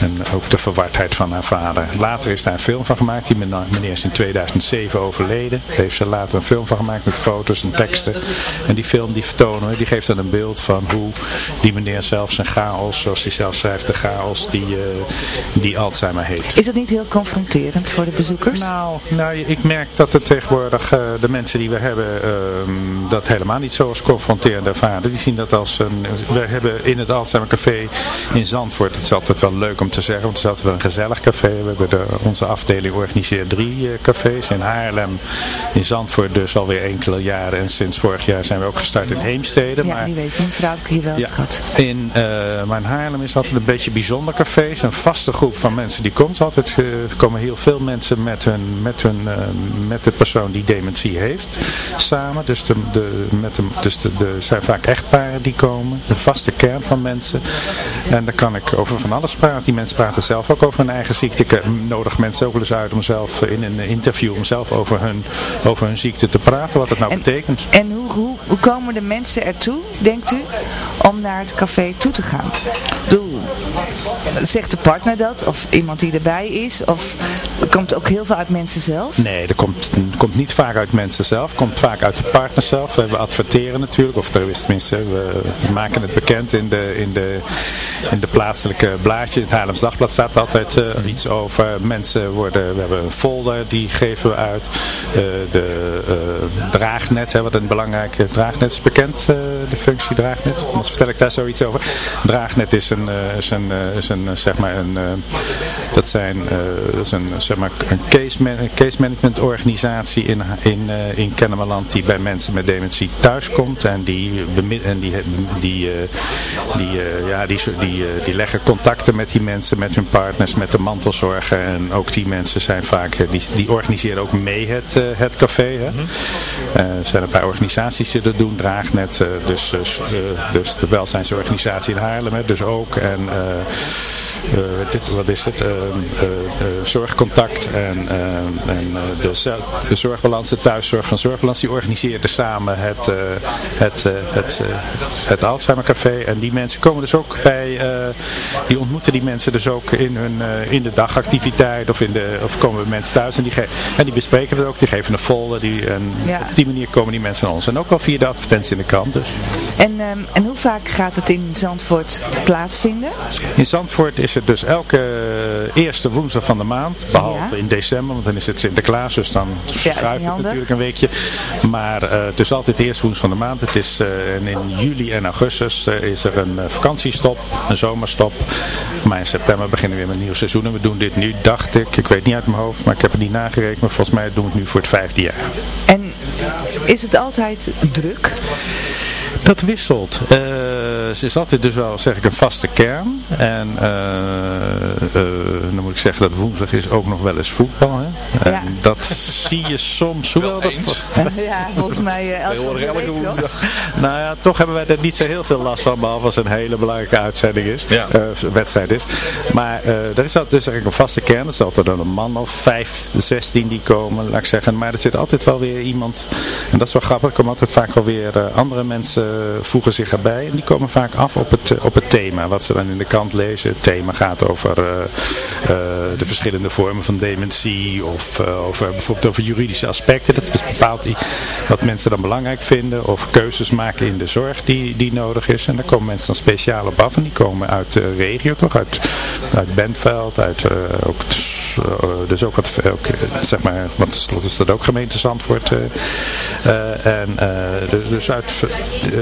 en ook de verwardheid van haar vader. Later is daar een film van gemaakt. Die meneer is in 2007 overleden. Daar heeft ze later een film van gemaakt met foto's en teksten. En die film die vertonen we, die geeft dan een beeld van hoe die meneer zelf zijn chaos, zoals hij zelf schrijft, de chaos die, eh, die Alzheimer heet. Is dat niet heel confronterend voor de bezoekers? Nou, nou, ik merk dat het tegenwoordig eh, de mensen die we hebben ehm, dat helemaal niet zo als confronterend ervaren. Die zien dat als een... We hebben in het Alzheimer Café in Zandvoort, het is altijd wel leuk om te zeggen, want altijd wel een gezellig café. We hebben de, onze afdeling organiseert drie eh, cafés in Haarlem, in Zandvoort dus alweer enkele jaren. En sinds vorig jaar zijn we ook gestart in Heemstede. ja, maar die weet mijn vrouw ik hier wel ja, gehad. in eh, mijn Haarlem is altijd een beetje bijzonder café. Het is een vaste groep van mensen die komt. Altijd eh, komen heel veel mensen met, hun, met, hun, met de persoon die dementie heeft samen. Dus, de, de, met de, dus de, de, zijn vaak echtparen die komen. De vaste kern van mensen. En daar kan ik over van alles praten. Mensen praten zelf ook over hun eigen ziekte. Ik eh, nodig mensen ook wel eens uit om zelf in een interview om zelf over hun, over hun ziekte te praten. Wat het nou betekent. En hoe, hoe, hoe komen de mensen ertoe, denkt u, om naar het café toe te gaan? Bedoel, zegt de partner dat? Of iemand die erbij is? Of komt het ook heel veel uit mensen zelf? Nee, dat komt, komt niet vaak uit mensen zelf. komt vaak uit de partner zelf. We adverteren natuurlijk, of er is tenminste, we maken het bekend in de, in de, in de plaatselijke blaadje. In het Haarlems Dagblad staat altijd eh, iets over. Mensen worden, we hebben een folder, die geven we uit. Eh, de eh, draagnet, hè, wat een belangrijke draagnet is bekend, eh, de functie draagnet. Anders vertel ik daar zoiets over. Draagnet is een, eh, is een, eh, is een eh, zeg maar een, eh, dat zijn, dat is een, zeg maar een case, man- een case management organisatie in, in, in Kennemerland die bij mensen met dementie thuiskomt en die, en die, die, die, ja, die, die, die leggen contacten met die mensen, met hun partners, met de mantelzorger en ook die mensen zijn vaak, die, die organiseren ook mee het, het café. Hè? Eh, er zijn een paar organisaties die dat doen, Draagnet, dus, dus, dus de welzijnsorganisatie in Haarlem, hè, dus ook en eh, eh, dit, wat is het, eh, eh, eh, zorgcontact en, eh, en eh, de, de zorgbalans, de thuiszorg van zorgbalans, die organiseerden samen het, eh, het, eh, het, eh, het Alzheimer Café en die mensen komen dus ook bij, eh, die ontmoeten die mensen dus ook in, hun, eh, in de dagactiviteit of, in de, of komen mensen thuis en die, en die bespreken het ook, die geven een folder die, en Ja. op die manier komen die mensen naar ons en ook wel via de advertentie in de krant dus. En, ehm, en hoe vaak gaat het in Zandvoort plaatsvinden? In Zandvoort is het dus elke eerste woensdag van de maand, behalve Ja. in december, want dan is het Sinterklaas, dus dan schuift niet het handig. natuurlijk een weekje. Maar eh, het is altijd de eerste woensdag van de maand. Het is, eh, en in juli en augustus eh, is er een eh, vakantiestop, een zomerstop. Maar in september beginnen we weer met een nieuw seizoen en we doen dit nu, dacht ik, ik weet niet uit mijn hoofd, maar ik heb het niet nagerekend, maar volgens mij doen we het nu voor het vijfde jaar. En is het altijd druk? Dat wisselt. Eh, ze is altijd dus wel, zeg ik, een vaste kern. En eh, eh, dan moet ik zeggen dat woensdag is ook nog wel eens voetbal. Hè? En Ja. dat zie je soms. Hoewel dat ja, volgens mij eh, elke, toch? Nou ja, toch hebben wij er niet zo heel veel last van, behalve als het een hele belangrijke uitzending is, eh, wedstrijd is. Maar eh er is altijd dus eigenlijk een vaste kern. Er is altijd dan een man of vijf, zestien die komen, laat ik zeggen. Maar er zit altijd wel weer iemand, en dat is wel grappig, er komen altijd vaak wel weer andere mensen voegen zich erbij. En die komen vaak af op het, eh, op het thema, wat ze dan in de kant lezen. Het thema gaat over eh, eh, de verschillende vormen van dementie, of eh, over, bijvoorbeeld over juridische aspecten. Dat die, wat mensen dan belangrijk vinden. Of keuzes maken in de zorg die, die nodig is. En daar komen mensen dan speciaal op af. En die komen uit de regio toch? Uit, uit Bentveld. Uit, eh, ook, t- eh, dus ook wat, ook, eh, zeg maar, want tenslotte is dat ook gemeente Zandvoort. eh, eh, en, eh, dus, dus, uit,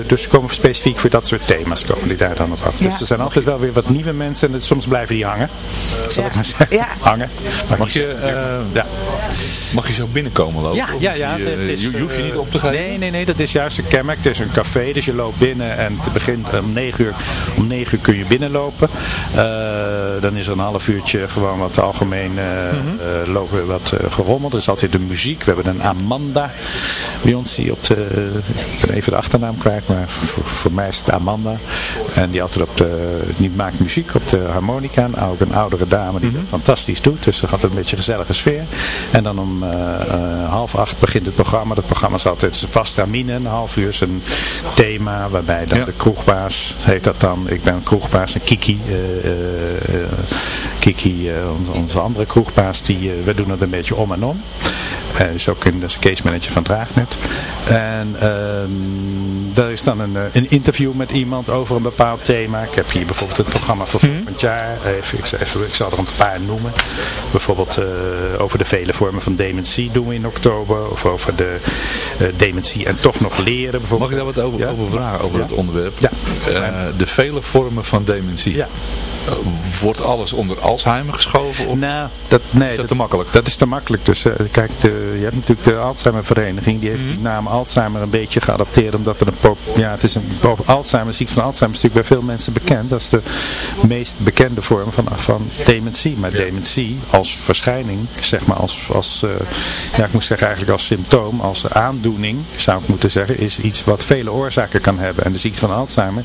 dus ze komen specifiek voor dat soort thema's komen die daar dan op af. Ja. Dus er zijn altijd wel weer wat nieuwe mensen. En het- soms blijven die hangen. Zal Ja. ik maar zeggen. Ja. Hangen. Maar Mag je, eh, ja. mag je zo binnenkomen lopen? Ja, ja, ja. Je, het is, je, je hoeft je niet op te geven? Nee, nee, nee. Dat is juist een kenmerk. Het is een café, dus je loopt binnen en te begin om 9 uur, om 9 uur kun je binnenlopen. Eh, dan is er een half uurtje gewoon wat algemeen eh, eh, lopen, wat eh, gerommeld. Er is altijd de muziek. We hebben een Amanda bij ons die op de, ik ben even de achternaam kwijt, maar voor, voor mij is het Amanda. En die altijd op de, die maakt muziek op de harmonica. En ook een oudere dame die dat fantastisch doet. Dus er gaat een beetje een gezellige sfeer. En dan om half acht begint het programma. Het programma is altijd vaste amine. Een half uur is een thema waarbij dan de kroegbaas, heet dat dan. Ik ben kroegbaas en Kiki. Kiki, onze, onze andere kroegbaas, die, eh, we doen het een beetje om en om. Eh is ook een, dus case manager van Draagnet. En ehm daar is dan een, eh, een interview met iemand over een bepaald thema. Ik heb hier bijvoorbeeld het programma voor volgend jaar. Even, ik, zal even, ik zal er een paar noemen. Bijvoorbeeld over de vele vormen van dementie doen we in oktober. Of over de dementie en toch nog leren. Bijvoorbeeld. Mag ik daar wat over, over vragen, over Ja. het onderwerp? Ja. De vele vormen van dementie. Ja. Wordt alles onder Alzheimer geschoven? Of Nou, dat, nee, is dat te makkelijk? Dat is te makkelijk. Dus eh, kijk, je hebt natuurlijk de Alzheimer vereniging. Die heeft die naam Alzheimer een beetje geadapteerd. Omdat er een pop, ja, het is een pop, Alzheimer, ziekte van Alzheimer is natuurlijk bij veel mensen bekend. Dat is de meest bekende vorm van, van dementie. Maar dementie als verschijning, zeg maar als, als eh, ja, ik moet zeggen eigenlijk als symptoom, als aandoening, zou ik moeten zeggen, is iets wat vele oorzaken kan hebben. En de ziekte van Alzheimer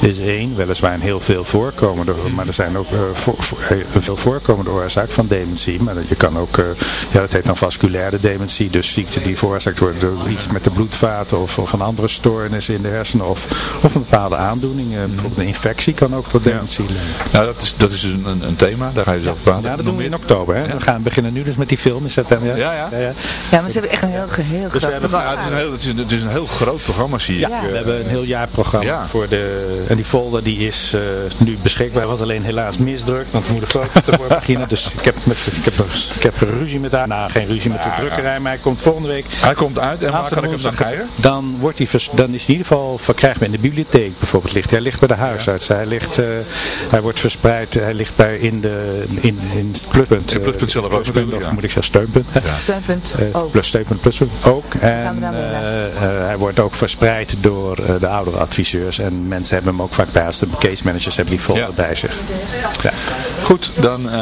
is één, weliswaar een heel veel voorkomende, maar er zijn ook eh, voor, voor- een veel voorkomende oorzaak van dementie. Maar dat- je kan ook, eh, ja dat heet dan vasculaire dementie, dus ziekte die veroorzaakt wordt door iets met de bloedvaten of, of een andere stoornis in de hersenen of, of een bepaalde aandoening. Eh, bijvoorbeeld een infectie kan ook tot dementie leiden. Nou, dat is, dat is dus een, een thema, daar ga je zo over praten. Ja, dat doen we in oktober. Hè? We gaan beginnen nu dus met die film in september. Ja, ja. ja, ja. Ja, maar ze hebben echt een heel, heel Dus groot hebben, ja, het, is een heel, het, is een, het is een heel groot programma, zie ik. Ja, we hebben een heel jaarprogramma Ja. voor de... En die folder die is eh, nu beschikbaar. was alleen helaas misdrukt, want we moeten foto te worden beginnen. Dus ik heb, met, ik, heb, een- ik heb ruzie met haar. Nou, geen ruzie met de Ja, drukkerij, maar hij komt volgende week. Hij komt uit en waar kan ik hem dan krijgen? Dan, wordt hij vers- dan is hij in ieder geval verkrijgbaar in de bibliotheek bijvoorbeeld. Ligt. Hij ligt bij de huisarts. Hij, ligt, eh, hij wordt verspreid. Hij ligt bij in, de, in, in het pluspunt. In Pluspunt zelf ook Pluspunt, spelen, Of ja. moet ik zeggen steunpunt. hè? steunpunt. Eh, ook. plus steunpunt plus ook. En eh, eh, hij wordt ook verspreid door eh, de oudere adviseurs. En mensen hebben hem ook vaak bij als de case managers hebben die Ja. bij zich. Ja. Goed, dan eh,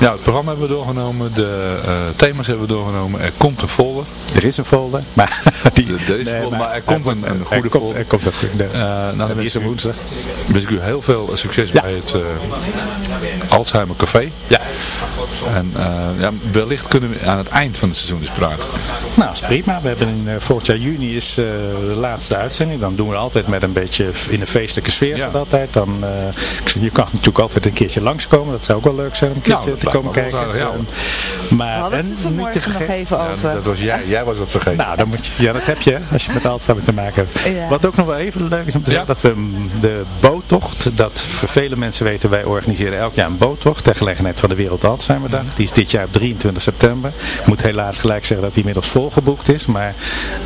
ja, het programma hebben we doorgenomen, de eh, thema's hebben we doorgenomen. Er komt een folder. Er is een folder, maar <laughs> die, Er is een nee, folder, maar er komt een, een er goede komt- folder. Er komt een goede. Eh, nou, en dan die wens is er ik u- woensdag. wens ik u heel veel succes Ja. bij het Alzheimer Café. Ja. En ja, wellicht kunnen we aan het eind van het seizoen eens praten. Nou, is prima. We hebben in, volgend jaar juni is de laatste uitzending. Dan doen we altijd met een beetje in een feestelijke sfeer. Ja. Altijd. Dan, je kan natuurlijk altijd een keertje langskomen. Dat zou ook wel leuk zijn om een Ja, keertje te komen kijken. aardig, ja. Eh, maar, We hadden het er en vanmorgen niet te nog even Ja, over. dat was jij, jij was dat vergeten. Nou, dan moet je, ja, dat heb je als je met Alzheimer te maken hebt. Ja. Wat ook nog wel even leuk is om te Ja. zeggen, dat we de boottocht, dat voor vele mensen weten, wij organiseren elk jaar een boottocht ter gelegenheid van de Wereld Alzheimerdag. Die is dit jaar op 23 september. Ik moet helaas gelijk zeggen dat die inmiddels volgeboekt is, maar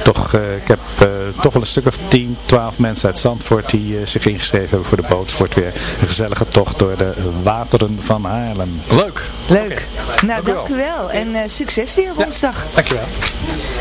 toch, eh, ik heb eh, toch wel een stuk of 10, 12 mensen uit Zandvoort die eh, zich ingeschreven hebben voor de boot. Het wordt weer een gezellige tocht door de wateren van Haarlem. Leuk. Leuk. Nou, Dank u dank u wel. En eh, succes weer woensdag. Dankjewel. Rustig eh,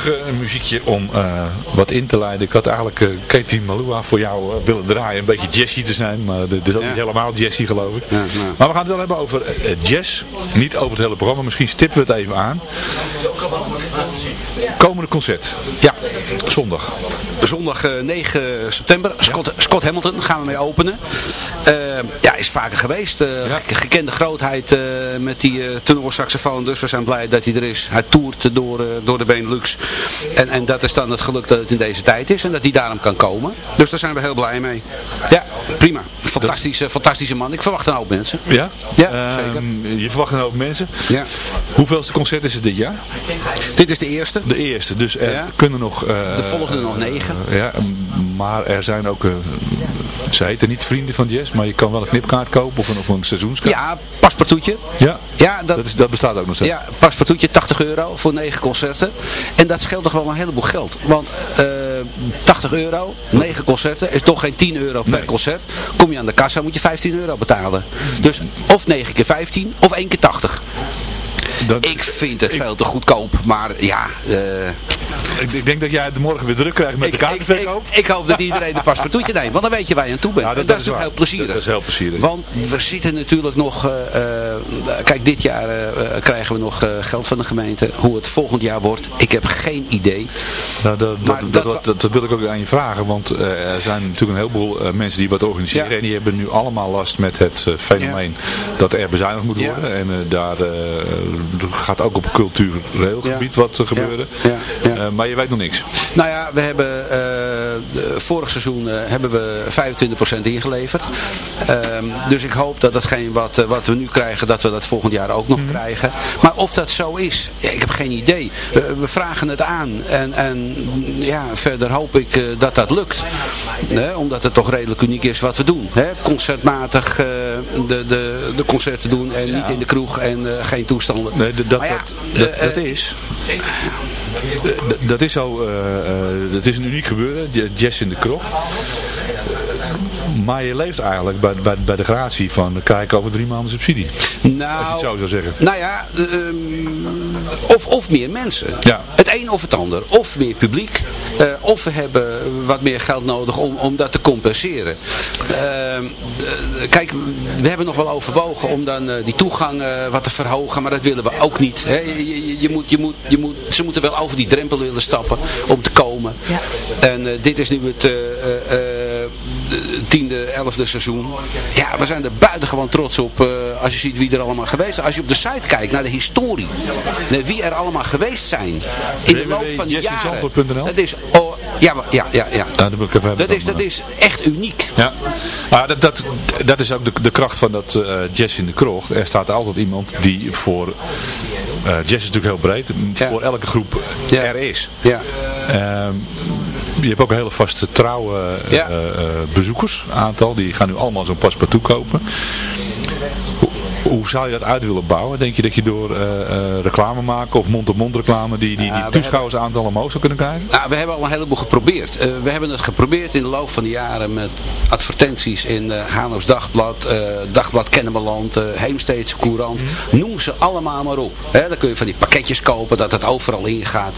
een muziekje om eh, wat in te leiden. Ik had eigenlijk eh, Katie Malua voor jou eh, willen draaien. Een beetje jazzy te zijn, maar dit is ook niet helemaal jazzy geloof ik. Maar we gaan het wel hebben over eh, jazz. Niet over het hele programma. Misschien stippen we het even aan. Komende concert. Ja. Zondag. Zondag eh, 9 september. Scott, Scott Hamilton gaan we mee openen. Ja, is vaker geweest. Eh, ge- Gekende grootheid eh, met die uh, tenorsaxofoon. Dus we zijn blij dat hij er is. Hij toert door, door de Benelux. En, en dat is dan het geluk dat het in deze tijd is. En dat hij daarom kan komen. Dus daar zijn we heel blij mee. Ja, prima. Fantastische, fantastische man. Ik verwacht een hoop mensen. Ja? Ja, Ehm, Je verwacht een hoop mensen. Ja. Hoeveelste concert is het dit jaar? Dit is de eerste. De eerste. Dus er Ja. kunnen nog... eh, De volgende nog negen. eh, ja, maar er zijn ook... ze heten niet vrienden van jazz, maar je kan wel een knipkaart kopen of een, of een seizoenskaart. Ja, paspartoutje. Ja, Ja, dat, dat, is, dat bestaat ook nog steeds. Ja, paspartoutje 80 euro voor 9 concerten. En dat scheelt toch wel een heleboel geld. Want eh 80 euro, 9 concerten, is toch geen 10 euro per concert. Kom je aan de kassa, moet je 15 euro betalen. Dus of 9 keer 15, of 1 keer 80. Ik vind het veel te goedkoop, maar ja... eh, Ik, ik denk dat jij het morgen weer druk krijgt met de kaartenverkoop. ik hoop dat iedereen een paspartoutje neemt, want dan weet je waar je aan toe bent. Ja, dat, is heel plezierig. Dat is heel plezierig. Want we zitten natuurlijk nog, eh, eh, kijk dit jaar krijgen we nog geld van de gemeente. Hoe het volgend jaar wordt, ik heb geen idee. Nou, dat, wil ik ook aan je vragen, want er zijn natuurlijk een heleboel mensen die wat organiseren Ja. en die hebben nu allemaal last met het fenomeen dat er bezuinigd moet worden. En daar gaat ook op cultureel gebied wat eh, gebeuren. Ja. Eh, maar je weet nog niks. Nou ja, we hebben eh, vorig seizoen eh, hebben we 25% ingeleverd. Ehm, dus ik hoop dat datgene wat, eh, wat we nu krijgen, dat we dat volgend jaar ook nog Mhm. krijgen. Maar of dat zo is, ja, ik heb geen idee. We, we vragen het aan en, en ja, verder hoop ik eh, dat dat lukt. Hè, omdat het toch redelijk uniek is wat we doen. Hè? Concertmatig eh, de, de, de concerten doen en niet in de kroeg en eh, geen toestanden. Nee, dat, dat, ja, dat, dat, eh, dat eh, is. Dat, dat is zo, eh, eh, dat is een uniek gebeuren, j- jazz in de kroeg. Maar je leeft eigenlijk bij, bij, bij de gratie van kijk over drie maanden subsidie. Nou, Als je het zo zou zeggen. Nou ja, ehm, of, of meer mensen. Ja. Het een of het ander. Of meer publiek. eh, of we hebben wat meer geld nodig om, om dat te compenseren. Ehm, eh, kijk, we hebben nog wel overwogen om dan eh, die toegang eh, wat te verhogen. Maar dat willen we ook niet. Hè. Je, je, je moet, je moet, je moet, ze moeten wel over die drempel willen stappen om te komen. En eh, dit is nu het... de tiende, elfde seizoen. Ja, we zijn er buitengewoon trots op eh, als je ziet wie er allemaal geweest is. Als je op de site kijkt naar de historie. Naar wie er allemaal geweest zijn. In de loop van de jaren. Dat is, oh, ja, ja, ja, ja. Dat ik even Dat is, dat eh. is echt uniek. Ja, maar dat, dat, dat is ook de, de kracht van dat eh, jazz in de krocht. Er staat altijd iemand die voor, eh, jazz is natuurlijk heel breed, voor elke groep er is. Ja. Ehm, je hebt ook een hele vaste trouwe eh, Ja. eh, eh, bezoekers, aantal. Die gaan nu allemaal zo'n paspartout kopen. Hoe, zou je dat uit willen bouwen? Denk je dat je door eh, eh, reclame maken of mond-op-mond reclame die, die, die we toeschouwersaantallen omhoog zou kunnen krijgen? Nou, we hebben al een heleboel geprobeerd. Eh, we hebben het geprobeerd in de loop van de jaren met advertenties in eh Haarlems Dagblad, Dagblad Kennemerland, Heemsteedse Courant. Noem ze allemaal maar op. Hè, dan kun je van die pakketjes kopen, dat het overal ingaat.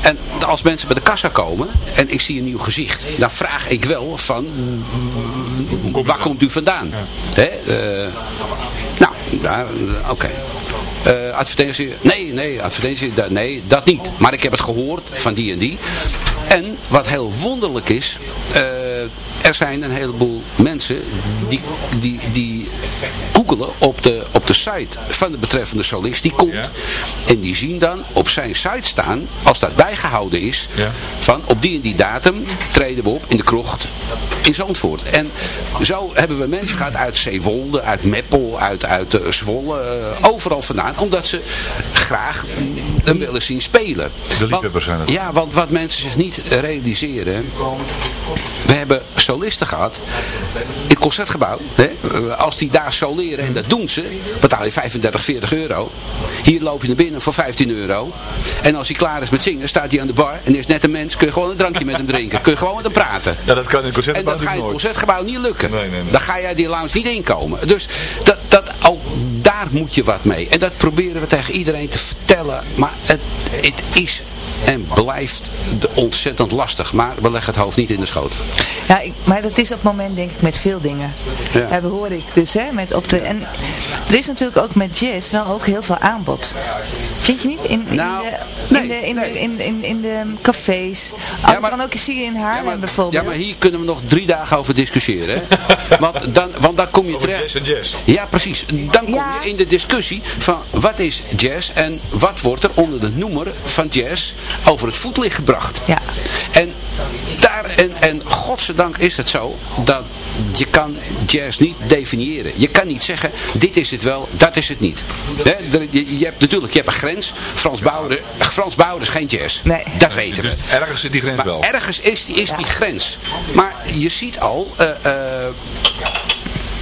En als mensen bij de kassa komen en ik zie een nieuw gezicht, dan vraag ik wel van, waar komt u vandaan? Hè, oké. Eh, advertentie, nee, nee, advertentie, nee, dat niet. Maar ik heb het gehoord van die en die. En wat heel wonderlijk is, eh, er zijn een heleboel mensen die, die, die googelen op de, op de site van de betreffende solist die komt. En die zien dan op zijn site staan, als dat bijgehouden is, van op die en die datum treden we op in de krocht in Zandvoort. En zo hebben we mensen gehad uit Zeewolde, uit Meppel, uit, uit eh, Zwolle, eh, overal vandaan. Omdat ze graag hem willen zien spelen. De liefhebbers zijn het. Ja, want wat mensen zich niet realiseren. We hebben solisten gehad in het concertgebouw. Hè, als die daar soleren en dat doen ze, betaal je 35, 40 euro. Hier loop je naar binnen voor 15 euro. En als hij klaar is met zingen, staat hij aan de bar en er is net een mens, kun je gewoon een drankje met hem drinken. Kun je gewoon met hem praten. Ja, dat kan in En concertgebouw dat ga je in het concertgebouw niet lukken. Nee, nee, nee. Dan ga jij die lounge niet inkomen. Dus dat, dat, ook daar moet je wat mee. En dat proberen we tegen iedereen te vertellen. Maar het, het is en blijft de- ontzettend lastig. Maar we leggen het hoofd niet in de schoot. Ja, ik, maar dat is op het moment denk ik met veel dingen. Ja. Ja. dat hoor ik dus, hè, met op de, en er is natuurlijk ook met jazz wel ook heel veel aanbod. Vind je niet? In, in, Nou, de, in, de, in, de, in, in, in de cafés. Als Ja, maar- kan ook zie je in Haarlem Ja bijvoorbeeld. maar hier kunnen we nog drie dagen over discussiëren. Hè? <laughs> want, dan, want dan kom je terecht... jazz en jazz. Ja, precies. Dan kom je in de discussie van wat is jazz en wat wordt er onder de noemer van jazz over het voetlicht gebracht. Ja. En daar, en, en godzijdank is het zo dat je kan jazz niet definiëren. Je kan niet zeggen, dit is het wel, dat is het niet. Hè, je, je hebt natuurlijk, je hebt een grens. Frans Bauer, Frans Bauer is geen jazz. Nee. Dat weten we. Dus ergens zit die grens Maar wel. ergens is die, is die grens. Maar je ziet al, eh, eh,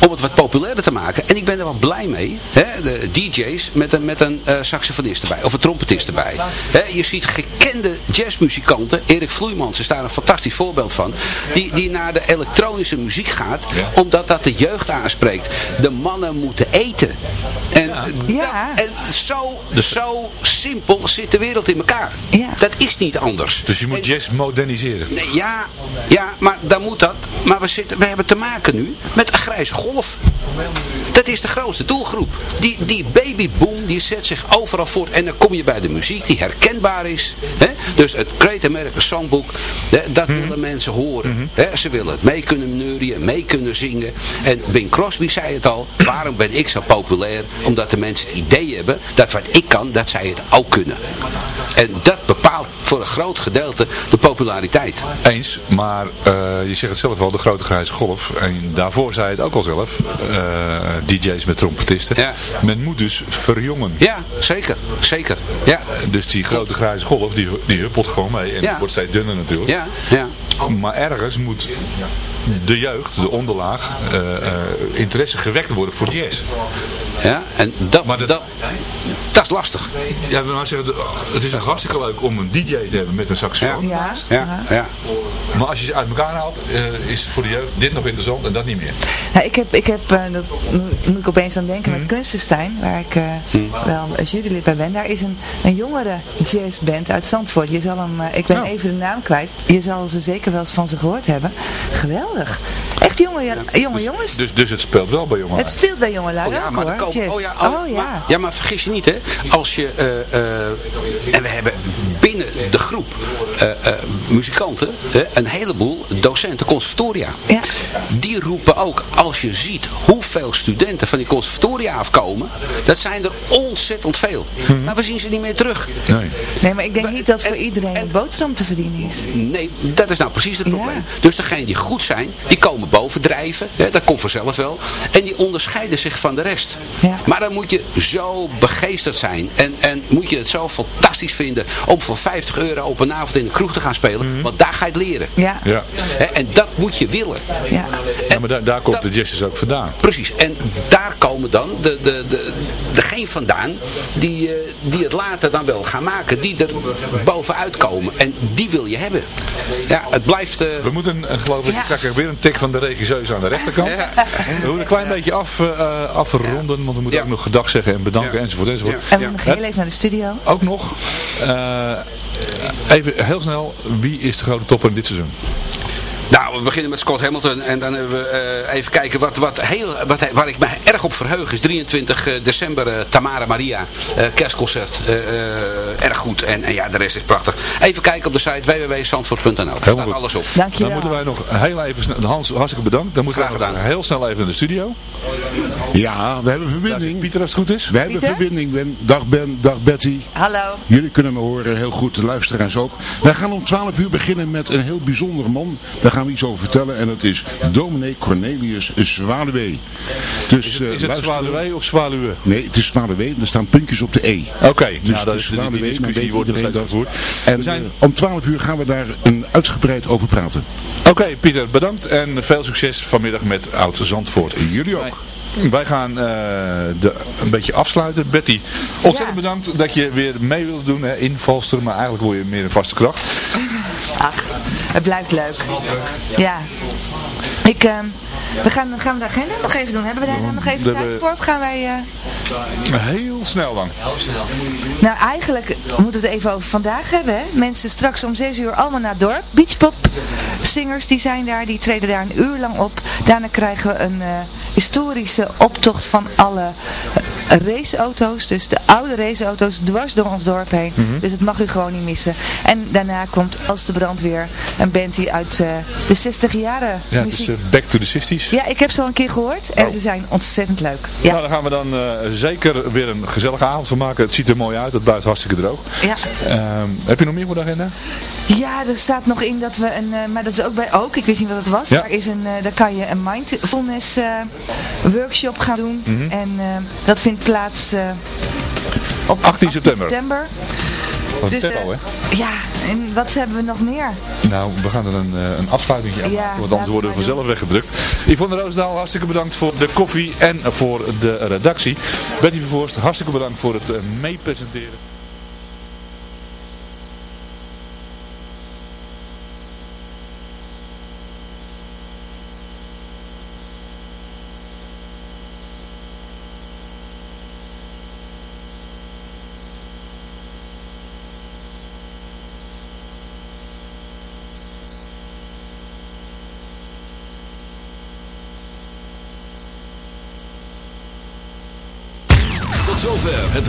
om het wat populairder te maken, en ik ben er wel blij mee, hè, de DJ's met een, met een eh, saxofonist erbij, of een trompetist erbij. Hè, je ziet gekende jazzmuzikanten, Erik Vloeimans is daar een fantastisch voorbeeld van, die, die naar de elektronische muziek gaat, omdat dat de jeugd aanspreekt. De mannen moeten eten. En, Ja. en zo, zo simpel zit de wereld in elkaar. Ja. Dat is niet anders. Dus je moet jazz moderniseren. Nee, ja, ja, maar dan moet dat. Maar we, zitten, we hebben te maken nu met een grijze golf. Dat is de grootste doelgroep. Die, die babyboom die zet zich overal voort. En dan kom je bij de muziek die herkenbaar is. Hè? Dus het Great American Songbook, hè, dat willen mensen horen. Hè? Ze willen het mee kunnen neurien, mee kunnen zingen. En Bing Crosby zei het al. Waarom ben ik zo populair? Omdat de mensen het idee hebben dat wat ik kan, dat zij het ook kunnen. En dat bepaalt voor een groot gedeelte de populariteit. Eens, maar eh, je zegt het zelf al, de grote grijze golf. En daarvoor zei je het ook al zelf. eh, DJ's met trompetisten. Ja. Men moet dus verjongen. Ja, zeker. Zeker. Ja, Dus die grote grijze golf, die, die huppelt gewoon mee. En Ja. wordt steeds dunner natuurlijk. ja, ja. Maar ergens moet de jeugd, de onderlaag, eh, eh, interesse gewekt worden voor jazz. Ja. En dat, Maar dat- dat, dat is lastig. Ja, we nou zeggen, het is een hartstikke leuk om een DJ te hebben met een saxofoon. Ja. Ja, ja. Maar als je ze uit elkaar haalt, eh, is voor de jeugd dit nog interessant en dat niet meer. Nou, ik heb, ik heb eh, dat moet- ik opeens aan denken Mhm. met Kunstenstein, waar ik eh, wel als jurylid bij ben. Daar is een, een jongere jazzband uit Zandvoort. Je zal hem, ik ben Oh. even de naam kwijt. Je zal ze zeker wel eens van ze gehoord hebben. Geweldig. Echt jonge, jonge jongens. Dus, dus het speelt wel bij jongen. Het speelt bij jongelui Oh ja, ook maar hoor, komen, oh ja, oh, oh ja. Maar, ja, maar vergis je niet hè. Als je, eh, eh, en we hebben binnen de groep eh, eh, muzikanten hè, een heleboel docenten conservatoria. Ja. Die roepen ook, als je ziet hoeveel studenten van die conservatoria afkomen, dat zijn er ontzettend veel. Maar we zien ze niet meer terug. Nee. Nee, maar ik denk niet dat voor en- iedereen en- een boterham te verdienen is. Nee, dat is nou precies het Ja. probleem. Dus degenen die goed zijn, die komen bovendrijven. Hè, dat komt vanzelf wel. En die onderscheiden zich van de rest. Ja. Maar dan moet je zo begeesterd zijn. En, en moet je het zo fantastisch vinden om voor 50 euro op een avond in de kroeg te gaan spelen. Want daar ga je het leren. Ja. Ja. Hè, en dat moet je willen. Ja. ja, maar daar, daar komt dat- de jazz ook vandaan. Precies, en daar komen dan de, de, de, degene vandaan die, eh, die het later dan wel gaan maken, die er bovenuit komen. En die wil je hebben. Ja, het blijft... eh, We moeten, eh, geloof ik, Ja. krijg ik weer een tik van de regisseus aan de rechterkant. Ja. We moeten een klein beetje af, eh, afronden, want we moeten Ja. ook nog gedag zeggen en bedanken Ja. enzovoort enzovoort. En we gaan heel even naar de studio. Ook nog, eh, even heel snel, wie is de grote topper dit seizoen? Nou, we beginnen met Scott Hamilton en dan hebben we eh, even kijken wat, wat heel, wat, waar ik me erg op verheug is 23 december eh, Tamara Maria eh, kerstconcert. Eh, eh, erg goed en, en ja, de rest is prachtig. Even kijken op de site www.zandvoort.nl. Daar staat goed. alles op. Dan Dankjewel. moeten wij nog heel even snel, Hans, hartstikke bedankt. Dan moeten Graag gedaan. heel snel even in de studio. Ja, we hebben verbinding. Pieter, als het goed is. We hebben Pieter? verbinding. Ben. Dag Ben, dag Betty. Hallo. Jullie kunnen me horen, heel goed, de luisteraars ook. Wij gaan om 12 uur beginnen met een heel bijzonder man. Gaan we iets over vertellen. En dat is dominee Cornelius Zwaluwe. Dus, Is eh, het, is het Zwaluwe of Zwaluwe? Nee, het is Zwaluwe. Er staan puntjes op de E. Oké, Dus nou, dat is, die, die Zwaluwe, dan discussie weet wordt iedereen dat. gevoerd. En We zijn- eh, om 12 uur gaan we daar een uitgebreid over praten. Oké, Pieter, bedankt en veel succes vanmiddag met Oud Zandvoort. Jullie ook. Wij, gaan eh, de, een beetje afsluiten. Betty, ontzettend Ja. bedankt dat je weer mee wilde doen. Hè, invalster, maar eigenlijk word je meer een vaste kracht. Ach, het blijft leuk. Ja. Ik, ehm, We gaan, gaan we de agenda nog even doen. Hebben we daar nou nog even tijd voor? Of gaan wij... eh, Heel snel dan. Nou, eigenlijk moeten we het even over vandaag hebben. Hè? Mensen straks om 6 uur allemaal naar het dorp. Beachpop zingers die zijn daar, die treden daar een uur lang op. Daarna krijgen we een eh, historische optocht van alle raceauto's. Dus de oude raceauto's dwars door ons dorp heen. Mhm. Dus dat mag u gewoon niet missen. En daarna komt als de brandweer een band die uit eh, de 60 jaren Ja, het is muziek... eh, Back to the 60s. Ja, ik heb ze al een keer gehoord en Oh. ze zijn ontzettend leuk. Ja. Nou, daar gaan we dan eh, zeker weer een gezellige avond van maken. Het ziet er mooi uit, het buiten hartstikke droog. Ja. Ehm, heb je nog meer voor de agenda? Ja, er staat nog in dat we een, eh, maar dat is ook bij ook, ik wist niet wat het was. Ja. Daar, is een, eh, daar kan je een mindfulness eh, workshop gaan doen. Mhm. En dat vindt plaats op 18 september. september. Wat Dus, tempo, hè? Ja, en wat hebben we nog meer? Nou, we gaan er een, een afsluiting aan Ja, maken, want anders worden we vanzelf weggedrukt. Yvonne Roosdaal, hartstikke bedankt voor de koffie en voor de redactie. Betty Vervoorst, hartstikke bedankt voor het meepresenteren. Tot zover het